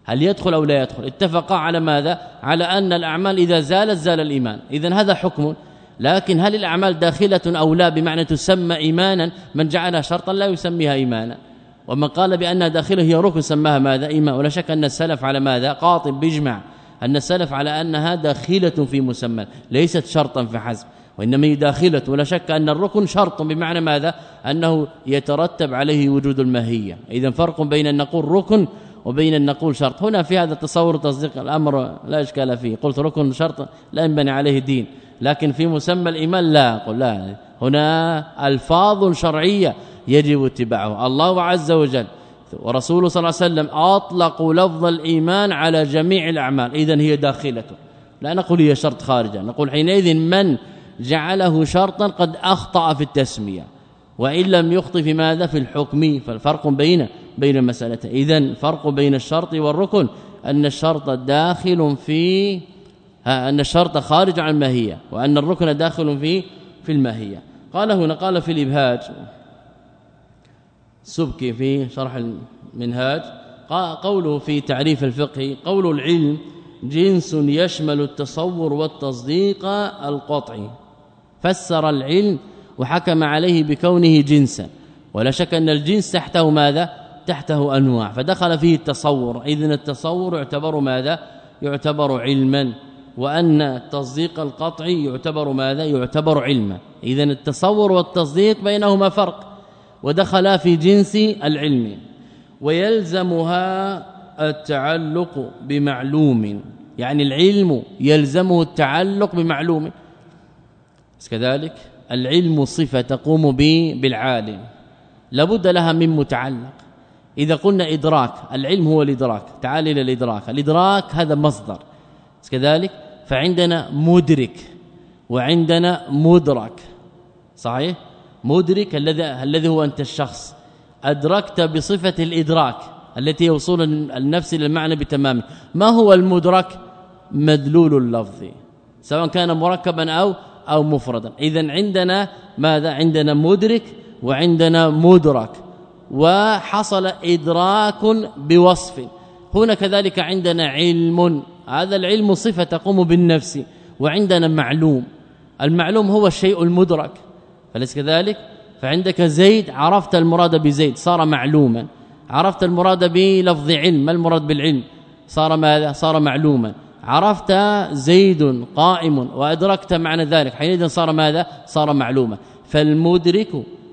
هل يدخل أو لا يدخل؟ اتفقا على ماذا؟ على أن الأعمال إذا زالت زال الإيمان. اذا هذا حكم. لكن هل الأعمال داخلة أو لا؟ بمعنى تسمى إيمانا. من جعلها شرطا لا يسميها إيمانا. ومن قال بأنها داخلة هي ركن. سماها ماذا؟ إيمان. ولا شك أن السلف على ماذا؟ قاطب بيجمع. أن السلف على أنها داخلة في مسمى ليست شرطا فحسب وإنما هي داخلة. ولا شك أن الركن شرط. بمعنى ماذا؟ أنه يترتب عليه وجود الماهية. اذا فرق بين أن نقول ركن وبين أن نقول شرط. هنا في هذا التصور تصديق الأمر لا إشكال فيه. قلت ركن شرط لا ينبني عليه دين. لكن في مسمى الإيمان لا. قل لا. هنا ألفاظ شرعية يجب اتباعها. الله عز وجل ورسوله صلى الله عليه وسلم اطلقوا لفظ الإيمان على جميع الأعمال. اذا هي داخلة. لا نقول هي شرط خارجة. نقول حينئذ من جعله شرطا قد أخطأ في التسمية. وإن لم يخطئ في ماذا في الحكم. فالفرق بين بين المسألتين. اذا فرق بين الشرط والركن. أن الشرط داخل في أن الشرط خارج عن الماهية وأن الركن داخل في في الماهية. قال هنا قال في الإبهاج. سبكي في شرح المنهاج. قوله في تعريف الفقه قول العلم جنس يشمل التصور والتصديق القطعي فسر العلم وحكم عليه بكونه جنسا. ولا شك أن الجنس تحته ماذا؟ تحته أنواع فدخل فيه التصور اذا التصور يعتبر ماذا؟ يعتبر علما وأن التصديق القطعي يعتبر ماذا؟ يعتبر علما اذا التصور والتصديق بينهما فرق ودخلا في جنس العلم ويلزمها التعلق بمعلوم يعني العلم يلزمه التعلق بمعلوم. كذلك؟ العلم صفة تقوم به بالعالم لابد لها من متعلق. إذا قلنا إدراك العلم هو الإدراك تعال إلى الإدراك. الإدراك هذا مصدر. كذلك؟ فعندنا مدرك وعندنا مدرك. صحيح؟ مدرك الذي الذي هو أنت الشخص. أدركت بصفة الإدراك التي يوصل النفس إلى المعنى بتمامه. ما هو المدرك؟ مدلول اللفظ. سواء كان مركبا أو أو مفردا. اذا عندنا ماذا؟ عندنا مدرك وعندنا مدرك. وحصل إدراك بوصف. هنا كذلك عندنا علم. هذا العلم صفة تقوم بالنفس وعندنا معلوم. المعلوم هو الشيء المدرك. فليس كذلك؟ فعندك زيد عرفت المراد بزيد صار معلوما. عرفت المراد بلفظ علم ما المراد بالعلم؟ صار ماذا؟ صار معلوما. عرفت زيد قائم وأدركت معنى ذلك. حينئذ صار ماذا؟ صار معلوما. فالمدرك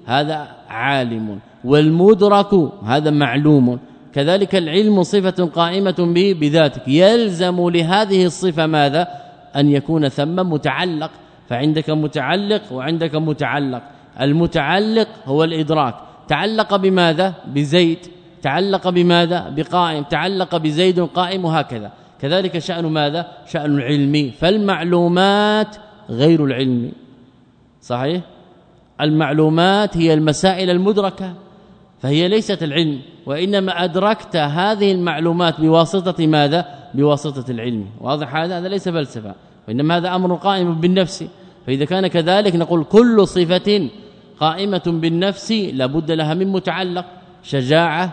هذا عالم. والمدرك هذا معلوم. كذلك العلم صفة قائمة به بذاتك. يلزم لهذه الصفة ماذا؟ أن يكون ثم متعلق. فعندك متعلق وعندك متعلق. المتعلق هو الإدراك. تعلق بماذا؟ بزيد. تعلق بماذا؟ بقائم. تعلق بزيد قائم وهكذا كذلك شأن ماذا؟ شأن العلم. فالمعلومات غير العلم. صحيح؟ المعلومات هي المسائل المدركة. فهي ليست العلم وإنما أدركت هذه المعلومات بواسطة ماذا؟ بواسطة العلم. واضح هذا؟ هذا ليس فلسفة وإنما هذا أمر قائم بالنفس. فإذا كان كذلك نقول كل صفة قائمة بالنفس لابد لها من متعلق. شجاعة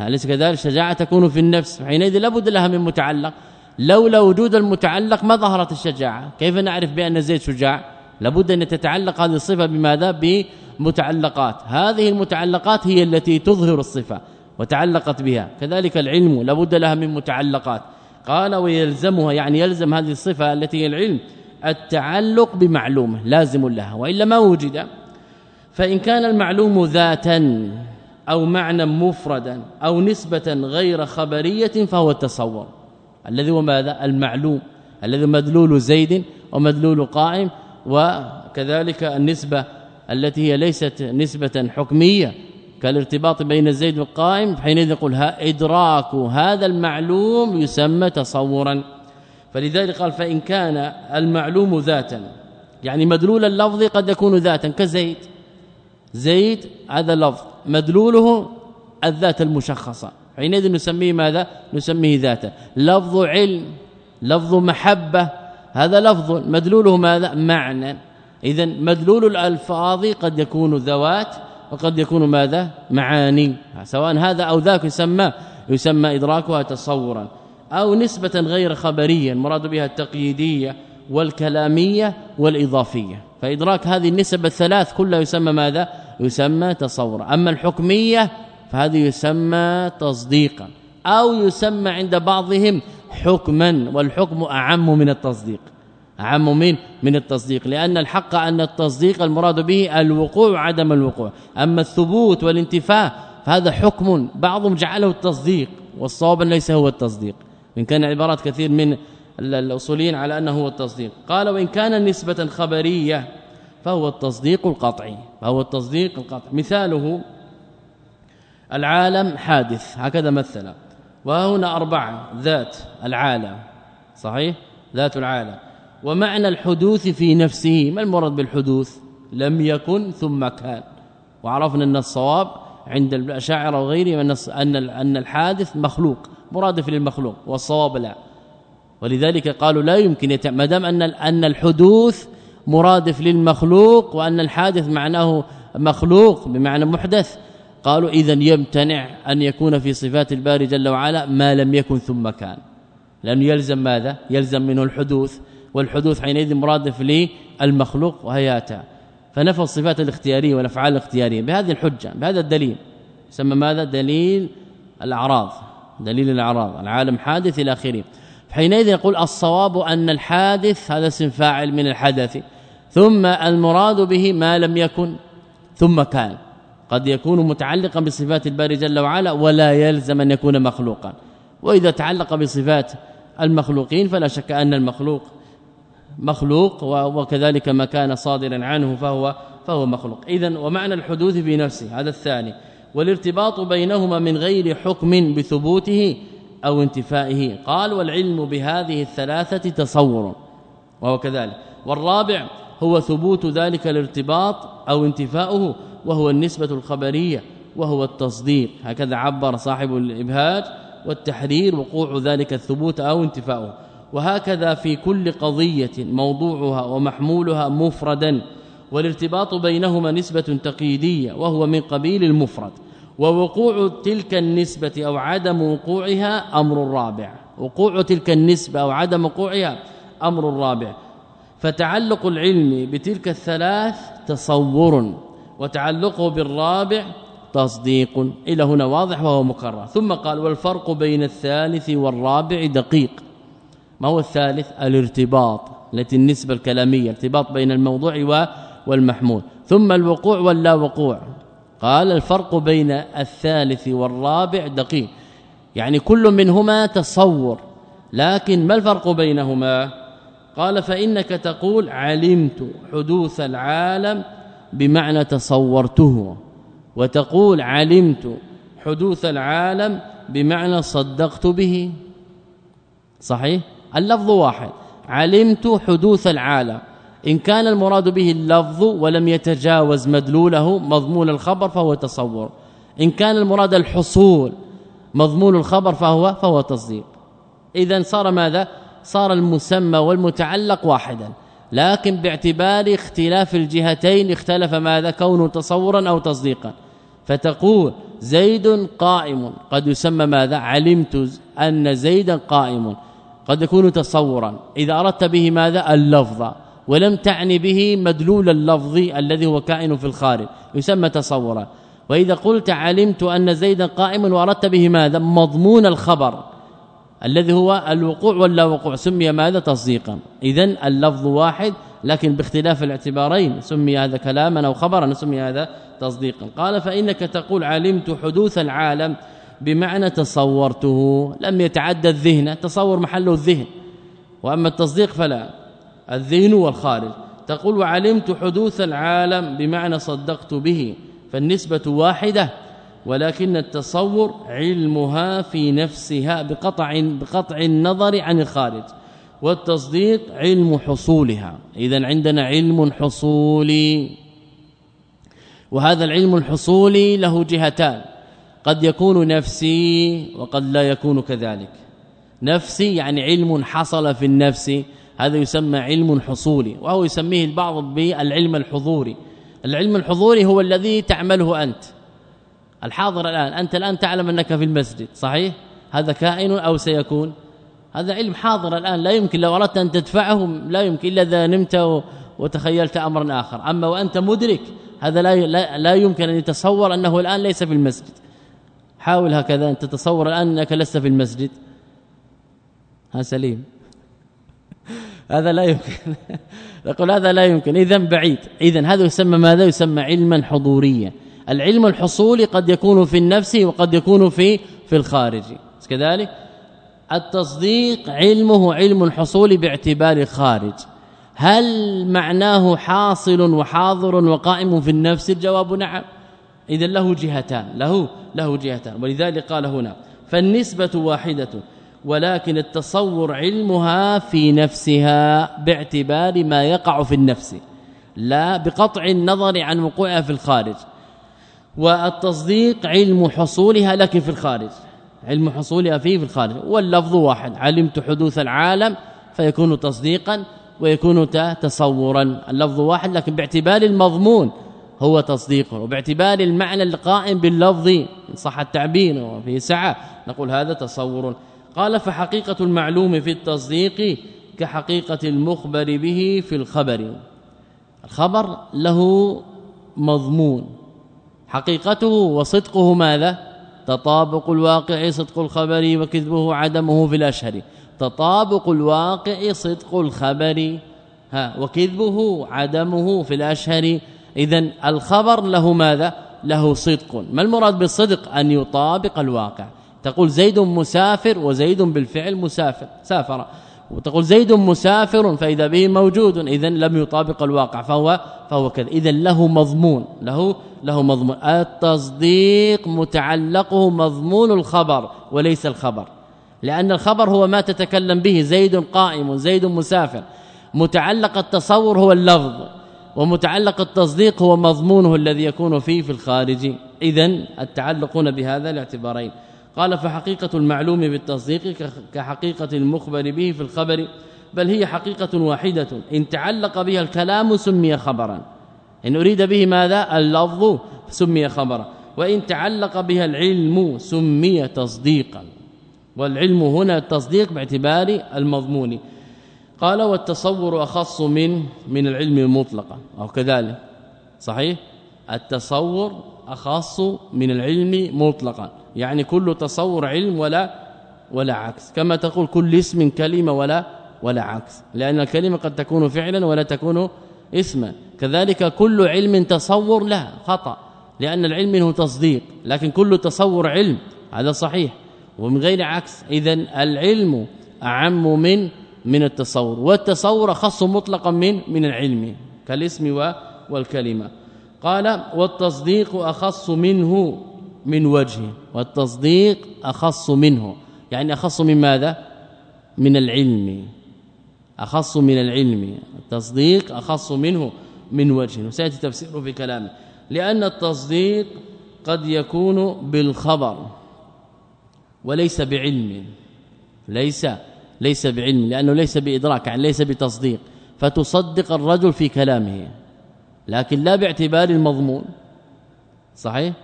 أليس كذلك؟ شجاعة تكون في النفس. حينئذ لابد لها من متعلق. لولا وجود المتعلق ما ظهرت الشجاعة. كيف نعرف بأن زيد شجاع؟ لابد أن تتعلق هذه الصفة بماذا؟ بمتعلقات هذه المتعلقات هي التي تظهر الصفة وتعلقت بها. كذلك العلم لابد لها من متعلقات. قال ويلزمها يعني يلزم هذه الصفة التي هي العلم التعلق بمعلومة لازم لها. وإلا ما وجد. فإن كان المعلوم ذاتا أو معنى مفردا أو نسبة غير خبرية فهو التصور. الذي هو ماذا؟ المعلوم. الذي مدلول زيد ومدلول قائم وكذلك النسبة التي هي ليست نسبة حكمية كالارتباط بين زيد والقائم حينئذ نقول إدراك هذا المعلوم يسمى تصورا. فلذلك قال فإن كان المعلوم ذاتا يعني مدلول اللفظ قد يكون ذاتا كزيد. زيد هذا لفظ مدلوله الذات المشخصة. حينئذ نسميه ماذا؟ نسميه ذاتا لفظ علم لفظ محبة هذا لفظ مدلوله ماذا؟ معنى. اذا مدلول الألفاظ قد يكون ذوات وقد يكون ماذا؟ معاني. سواء هذا أو ذاك يسمى يسمى إدراكها تصورا. أو نسبة غير خبرية المراد بها التقييدية والكلامية والإضافية. فإدراك هذه النسب الثلاث كلها يسمى ماذا؟ يسمى تصورا. أما الحكمية فهذه يسمى تصديقا. أو يسمى عند بعضهم حكما والحكم أعم من التصديق. اعم من من التصديق لأن الحق أن التصديق المراد به الوقوع عدم الوقوع. أما الثبوت والانتفاء فهذا حكم بعضهم جعله التصديق والصواب ليس هو التصديق. إن كان عبارات كثير من الأصوليين على أنه هو التصديق. قال وإن كان نسبة خبرية فهو التصديق القطعي. فهو التصديق القطعي. مثاله العالم حادث. هكذا مثلا وهنا أربعة ذات العالم. صحيح؟ ذات العالم. ومعنى الحدوث في نفسه ما المراد بالحدوث؟ لم يكن ثم كان. وعرفنا أن الصواب عند الأشاعرة وغيرهم أن أن الحادث مخلوق مرادف للمخلوق والصواب لا. ولذلك قالوا لا يمكن ما دام أن أن الحدوث مرادف للمخلوق وأن الحادث معناه مخلوق بمعنى محدث قالوا إذا يمتنع أن يكون في صفات الباري جل وعلا ما لم يكن ثم كان. لأنه يلزم ماذا؟ يلزم منه الحدوث. والحدوث حينئذ مرادف للمخلوق وهياته فنفى الصفات الاختيارية والأفعال الاختيارية بهذه الحجة بهذا الدليل. يسمى ماذا؟ دليل الأعراض دليل الأعراض العالم حادث إلى آخره. حينئذ يقول الصواب أن الحادث هذا اسم فاعل من الحدث ثم المراد به ما لم يكن ثم كان. قد يكون متعلقا بصفات الباري جل وعلا ولا يلزم أن يكون مخلوقا. وإذا تعلق بصفات المخلوقين فلا شك أن المخلوق مخلوق وكذلك ما كان صادرا عنه فهو فهو مخلوق. اذا ومعنى الحدوث في نفسه هذا الثاني. والارتباط بينهما من غير حكم بثبوته أو انتفائه. قال والعلم بهذه الثلاثة تصور وهو كذلك. والرابع هو ثبوت ذلك الارتباط أو انتفاؤه وهو النسبة الخبرية وهو التصديق. هكذا عبر صاحب الابهاج والتحرير وقوع ذلك الثبوت أو انتفاؤه. وهكذا في كل قضية موضوعها ومحمولها مفردا والارتباط بينهما نسبة تقييدية وهو من قبيل المفرد. ووقوع تلك النسبة أو عدم وقوعها أمر رابع. وقوع تلك النسبة أو عدم وقوعها أمر رابع. فتعلق العلم بتلك الثلاث تصور وتعلقه بالرابع تصديق. إلى هنا واضح وهو مكرر. ثم قال والفرق بين الثالث والرابع دقيق. ما هو الثالث؟ الارتباط التي النسبة الكلامية ارتباط بين الموضوع والمحمول. ثم الوقوع واللا وقوع. قال الفرق بين الثالث والرابع دقيق. يعني كل منهما تصور. لكن ما الفرق بينهما؟ قال فإنك تقول علمت حدوث العالم بمعنى تصورته. وتقول علمت حدوث العالم بمعنى صدقت به. صحيح؟ اللفظ واحد. علمت حدوث العالم. إن كان المراد به اللفظ ولم يتجاوز مدلوله مضمون الخبر فهو تصور. إن كان المراد الحصول مضمون الخبر فهو فهو تصديق. اذا صار ماذا؟ صار المسمى والمتعلق واحدا. لكن باعتبار اختلاف الجهتين اختلف ماذا؟ كونه تصورا أو تصديقا. فتقول زيد قائم. قد يسمى ماذا؟ علمت أن زيدا قائم. قد يكون تصورا. إذا أردت به ماذا؟ اللفظ. ولم تعني به مدلول اللفظ الذي هو كائن في الخارج. يسمى تصورا. وإذا قلت علمت أن زيدا قائم وأردت به ماذا؟ مضمون الخبر. الذي هو الوقوع ولا وقوع سمي ماذا؟ تصديقا. اذا اللفظ واحد لكن باختلاف الاعتبارين. سمي هذا كلاما أو خبرا سمي هذا تصديقا. قال فإنك تقول علمت حدوث العالم. بمعنى تصورته لم يتعدى الذهن تصور محله الذهن. وأما التصديق فلا الذهن والخارج تقول وعلمت حدوث العالم بمعنى صدقت به فالنسبة واحدة ولكن التصور علمها في نفسها بقطع بقطع النظر عن الخارج. والتصديق علم حصولها. اذا عندنا علم حصولي. وهذا العلم الحصولي له جهتان. قد يكون نفسي وقد لا يكون كذلك. نفسي يعني علم حصل في النفس هذا يسمى علم حصولي وهو يسميه البعض بالعلم الحضوري. العلم الحضوري هو الذي تعمله أنت. الحاضر الآن أنت الآن تعلم أنك في المسجد صحيح؟ هذا كائن أو سيكون؟ هذا علم حاضر الآن لا يمكن لو أردت أن تدفعه لا يمكن إلا إذا نمت وتخيلت أمرا آخر. أما وأنت مدرك هذا لا لا يمكن أن يتصور أنه الآن ليس في المسجد. حاول هكذا أن تتصور الآن أنك لست في المسجد. ها سليم. هذا لا يمكن. نقول هذا لا يمكن. اذا بعيد. اذا هذا يسمى ماذا؟ يسمى علما حضوريا. العلم الحصولي قد يكون في النفس وقد يكون في في الخارج. كذلك؟ التصديق علمه علم الحصول باعتبار خارج. هل معناه حاصل وحاضر وقائم في النفس؟ الجواب نعم. إذا له جهتان له له جهتان. ولذلك قال هنا فالنسبة واحدة ولكن التصور علمها في نفسها باعتبار ما يقع في النفس لا بقطع النظر عن وقوعها في الخارج. والتصديق علم حصولها لكن في الخارج علم حصولها فيه في الخارج. واللفظ واحد علمت حدوث العالم فيكون تصديقا ويكون تصورا. اللفظ واحد لكن باعتبار المضمون هو تصديق وباعتبار المعنى القائم باللفظ صح التعبير وفي سعة نقول هذا تصور. قال فحقيقة المعلوم في التصديق كحقيقة المخبر به في الخبر. الخبر له مضمون. حقيقته وصدقه ماذا؟ تطابق الواقع صدق الخبر وكذبه عدمه في الأشهر. تطابق الواقع صدق الخبر ها وكذبه عدمه في الأشهر. اذا الخبر له ماذا؟ له صدق. ما المراد بالصدق؟ أن يطابق الواقع. تقول زيد مسافر وزيد بالفعل مسافر سافر. وتقول زيد مسافر فإذا به موجود اذا لم يطابق الواقع فهو فهو كذا. اذا له مضمون له له مضمون. التصديق متعلقه مضمون الخبر وليس الخبر. لأن الخبر هو ما تتكلم به زيد قائم زيد مسافر. متعلق التصور هو اللفظ. ومتعلق التصديق هو مضمونه الذي يكون فيه في الخارج اذا التعلقون بهذا الاعتبارين. قال فحقيقة المعلوم بالتصديق كحقيقة المخبر به في الخبر بل هي حقيقة واحدة. إن تعلق بها الكلام سمي خبرا. إن أريد به ماذا؟ اللفظ سمي خبرا. وإن تعلق بها العلم سمي تصديقا. والعلم هنا التصديق باعتبار المضمون. قال والتصور أخص من من العلم المطلق أو كذلك. صحيح؟ التصور أخص من العلم مطلقا. يعني كل تصور علم ولا ولا عكس. كما تقول كل اسم كلمة ولا ولا عكس. لأن الكلمة قد تكون فعلا ولا تكون اسما. كذلك كل علم تصور لا خطأ. لأن العلم منه تصديق. لكن كل تصور علم. هذا صحيح. ومن غير عكس. اذا العلم أعم من من التصور والتصور خص مطلقا من من العلم كالاسم والكلمة. قال والتصديق أخص منه من وجه. والتصديق أخص منه. يعني أخص من ماذا؟ من العلم. أخص من العلم. التصديق أخص منه من وجه. وسيأتي تفسيره في كلامه. لأن التصديق قد يكون بالخبر وليس بعلم. ليس ليس بعلم لأنه ليس بإدراك يعني ليس بتصديق. فتصدق الرجل في كلامه لكن لا باعتبار المضمون. صحيح؟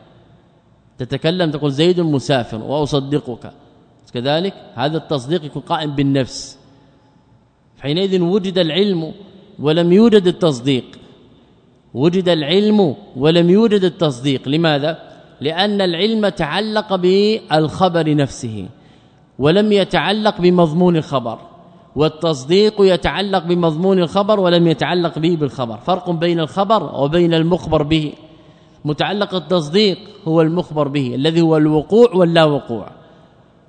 تتكلم تقول زيد مسافر وأصدقك. كذلك هذا التصديق يكون قائم بالنفس. حينئذ وجد العلم ولم يوجد التصديق. وجد العلم ولم يوجد التصديق. لماذا؟ لأن العلم تعلق بالخبر نفسه. ولم يتعلق بمضمون الخبر والتصديق يتعلق بمضمون الخبر ولم يتعلق به بالخبر. فرق بين الخبر وبين المخبر به. متعلق التصديق هو المخبر به الذي هو الوقوع واللا وقوع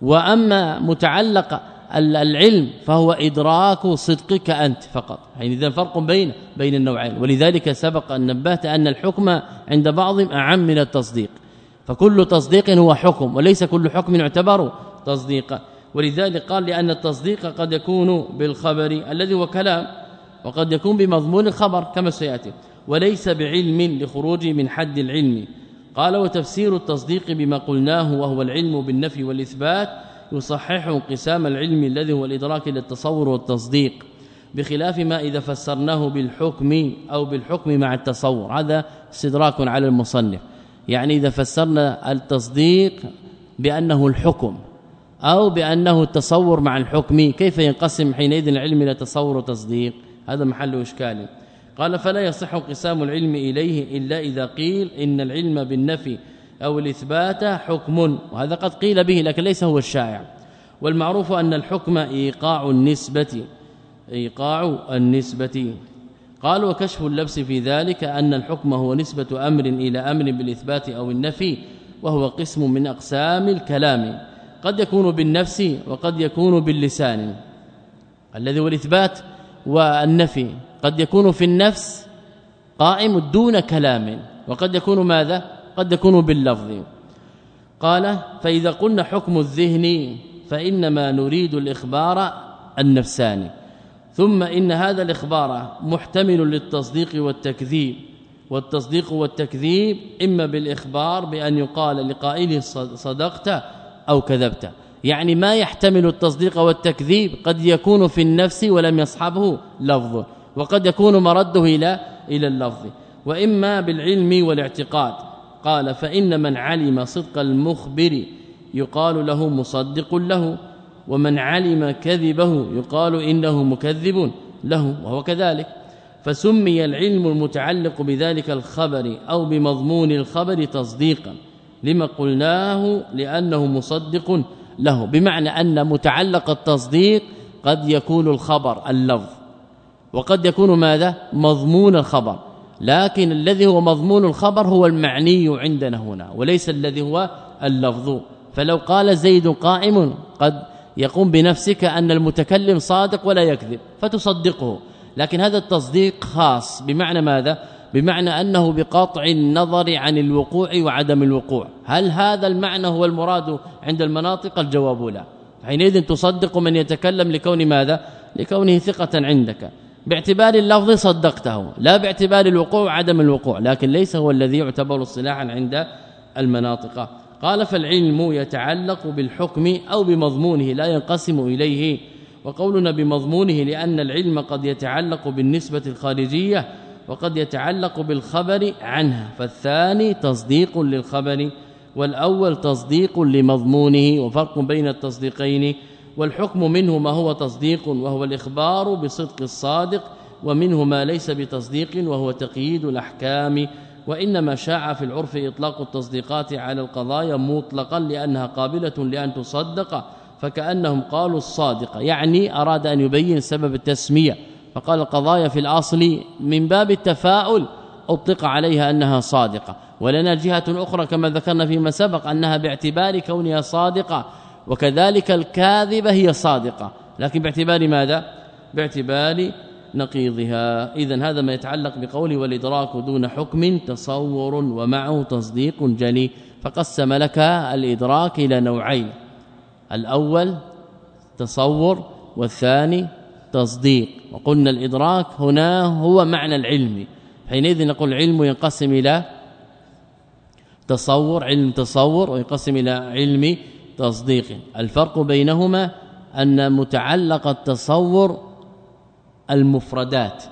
وأما متعلق العلم فهو إدراك صدقك أنت فقط. يعني اذا فرق بين بين النوعين. ولذلك سبق أن نبهت أن الحكم عند بعضهم أعم من التصديق. فكل تصديق هو حكم وليس كل حكم يعتبر تصديقا ولذلك قال لأن التصديق قد يكون بالخبر الذي هو كلام وقد يكون بمضمون الخبر كما سيأتي. وليس بعلم لخروج من حد العلم. قال وتفسير التصديق بما قلناه وهو العلم بالنفي والإثبات يصحح انقسام العلم الذي هو الإدراك للتصور والتصديق بخلاف ما إذا فسرناه بالحكم أو بالحكم مع التصور. هذا استدراك على المصنف. يعني إذا فسرنا التصديق بأنه الحكم أو بأنه التصور مع الحكم كيف ينقسم حينئذ العلم إلى تصور وتصديق؟ هذا محل إشكال. قال فلا يصح انقسام العلم إليه إلا إذا قيل إن العلم بالنفي أو الإثبات حكم. وهذا قد قيل به لكن ليس هو الشائع. والمعروف أن الحكم إيقاع النسبة إيقاع النسبة. قال وكشف اللبس في ذلك أن الحكم هو نسبة أمر إلى أمر بالإثبات أو النفي وهو قسم من أقسام الكلام. قد يكون بالنفس وقد يكون باللسان. الذي هو الإثبات والنفي. قد يكون في النفس قائم دون كلام. وقد يكون ماذا؟ قد يكون باللفظ. قال فإذا قلنا حكم الذهن فإنما نريد الإخبار النفساني ثم إن هذا الإخبار محتمل للتصديق والتكذيب. والتصديق والتكذيب إما بالإخبار بأن يقال لقائله صدقت أو كذبت. يعني ما يحتمل التصديق والتكذيب قد يكون في النفس ولم يصحبه لفظ وقد يكون مرده إلى إلى اللفظ. وإما بالعلم والاعتقاد. قال فإن من علم صدق المخبر يقال له مصدق له ومن علم كذبه يقال إنه مكذب له وهو كذلك. فسمي العلم المتعلق بذلك الخبر أو بمضمون الخبر تصديقا. لما قلناه لأنه مصدق له بمعنى أن متعلق التصديق قد يكون الخبر اللفظ. وقد يكون ماذا؟ مضمون الخبر. لكن الذي هو مضمون الخبر هو المعني عندنا هنا وليس الذي هو اللفظ. فلو قال زيد قائم قد يقوم بنفسك أن المتكلم صادق ولا يكذب فتصدقه. لكن هذا التصديق خاص بمعنى ماذا؟ بمعنى أنه بقطع النظر عن الوقوع وعدم الوقوع. هل هذا المعنى هو المراد عند المناطق؟ الجواب لا. حينئذ تصدق من يتكلم لكون ماذا؟ لكونه ثقة عندك. باعتبار اللفظ صدقته لا باعتبار الوقوع وعدم الوقوع لكن ليس هو الذي يعتبر اصطلاحا عند المناطق. قال فالعلم يتعلق بالحكم أو بمضمونه لا ينقسم إليه. وقولنا بمضمونه لأن العلم قد يتعلق بالنسبة الخارجية وقد يتعلق بالخبر عنها فالثاني تصديق للخبر والأول تصديق لمضمونه وفرق بين التصديقين والحكم منه ما هو تصديق وهو الإخبار بصدق الصادق ومنه ما ليس بتصديق وهو تقييد الأحكام وإنما شاع في العرف إطلاق التصديقات على القضايا مطلقا لأنها قابلة لأن تصدق فكأنهم قالوا الصادق يعني أراد أن يبين سبب التسمية. فقال القضايا في الأصل من باب التفاؤل أطلق عليها أنها صادقة. ولنا جهة أخرى كما ذكرنا فيما سبق أنها باعتبار كونها صادقة وكذلك الكاذبة هي صادقة. لكن باعتبار ماذا؟ باعتبار نقيضها. اذا هذا ما يتعلق بقوله والإدراك دون حكم تصور ومعه تصديق جلي. فقسم لك الإدراك إلى نوعين الأول تصور والثاني تصديق. وقلنا الإدراك هنا هو معنى العلم. حينئذ نقول العلم ينقسم إلى تصور علم تصور وينقسم إلى علم تصديق. الفرق بينهما أن متعلق التصور المفردات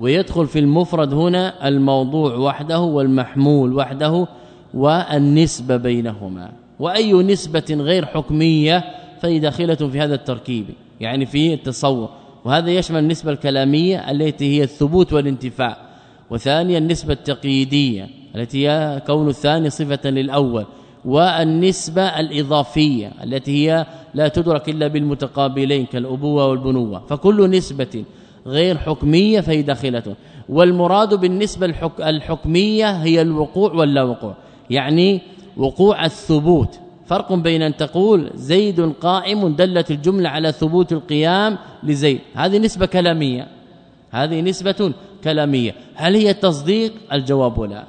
ويدخل في المفرد هنا الموضوع وحده والمحمول وحده والنسبة بينهما. وأي نسبة غير حكمية فهي داخلة في هذا التركيب يعني في التصور. وهذا يشمل النسبة الكلامية التي هي الثبوت والانتفاع وثانيا النسبة التقييدية التي هي كون الثاني صفة للأول والنسبة الإضافية التي هي لا تدرك إلا بالمتقابلين كالأبوة والبنوة فكل نسبة غير حكمية فهي داخلة والمراد بالنسبة الحكمية هي الوقوع واللا وقوع يعني وقوع الثبوت. فرق بين أن تقول زيد قائم دلت الجملة على ثبوت القيام لزيد. هذه نسبة كلامية. هذه نسبة كلامية. هل هي تصديق؟ الجواب لا.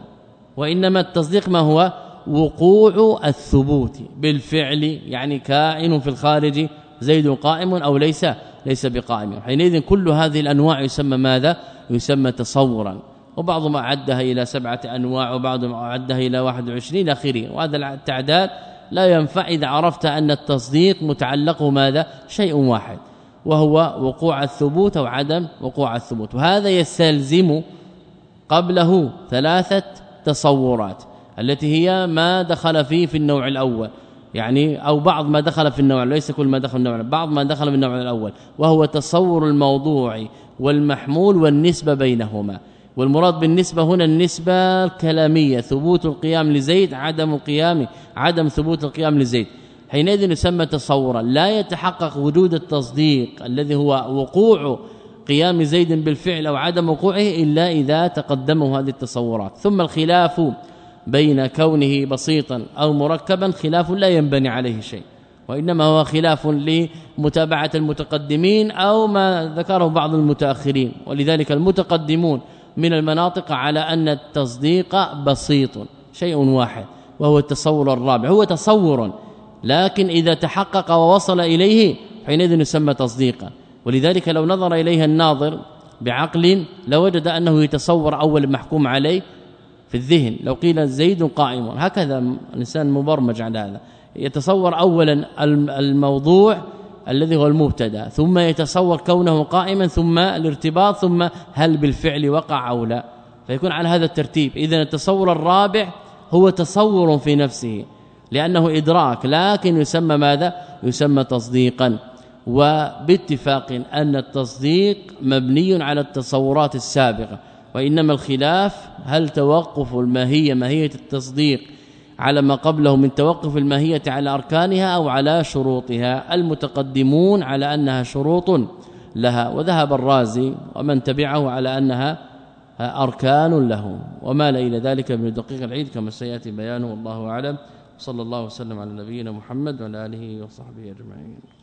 وإنما التصديق ما هو؟ وقوع الثبوت بالفعل يعني كائن في الخارج زيد قائم أو ليس ليس بقائم. حينئذ كل هذه الأنواع يسمى ماذا؟ يسمى تصورا. وبعضهم عدها إلى سبعة أنواع وبعضهم عدها إلى 21 إلى آخره. وهذا التعداد لا ينفع إذا عرفت أن التصديق متعلق ماذا شيء واحد وهو وقوع الثبوت أو عدم وقوع الثبوت وهذا يستلزم قبله ثلاثة تصورات التي هي ما دخل فيه في النوع الأول يعني أو بعض ما دخل في النوع ليس كل ما دخل النوع بعض ما دخل في النوع الأول وهو تصور الموضوع والمحمول والنسبة بينهما. والمراد بالنسبة هنا النسبة الكلامية ثبوت القيام لزيد عدم القيام عدم ثبوت القيام لزيد. حينئذ يسمى تصورا لا يتحقق وجود التصديق الذي هو وقوع قيام زيد بالفعل أو عدم وقوعه إلا إذا تقدمه هذه التصورات. ثم الخلاف بين كونه بسيطا أو مركبا خلاف لا ينبني عليه شيء وإنما هو خلاف لمتابعة المتقدمين أو ما ذكره بعض المتأخرين. ولذلك المتقدمون من المناطق على أن التصديق بسيط شيء واحد وهو التصور الرابع. هو تصور لكن إذا تحقق ووصل إليه حينئذ يسمى تصديقا. ولذلك لو نظر إليها الناظر بعقل لوجد أنه يتصور أول محكوم عليه في الذهن. لو قيل زيد قائم هكذا الإنسان مبرمج على هذا. يتصور أولا الموضوع الذي هو المبتدأ ثم يتصور كونه قائما ثم الارتباط ثم هل بالفعل وقع أو لا. فيكون على هذا الترتيب. إذا التصور الرابع هو تصور في نفسه لأنه إدراك لكن يسمى ماذا؟ يسمى تصديقا. وباتفاق أن التصديق مبني على التصورات السابقة وإنما الخلاف هل توقف الماهية ماهية التصديق على ما قبله من توقف الماهية على أركانها أو على شروطها. المتقدمون على أنها شروط لها وذهب الرازي ومن تبعه على أنها أركان له. وما إلى ذلك من دقيق العيد كما سيأتي بيانه والله أعلم. صلى الله وسلم على نبينا محمد وعلى آله وصحبه أجمعين.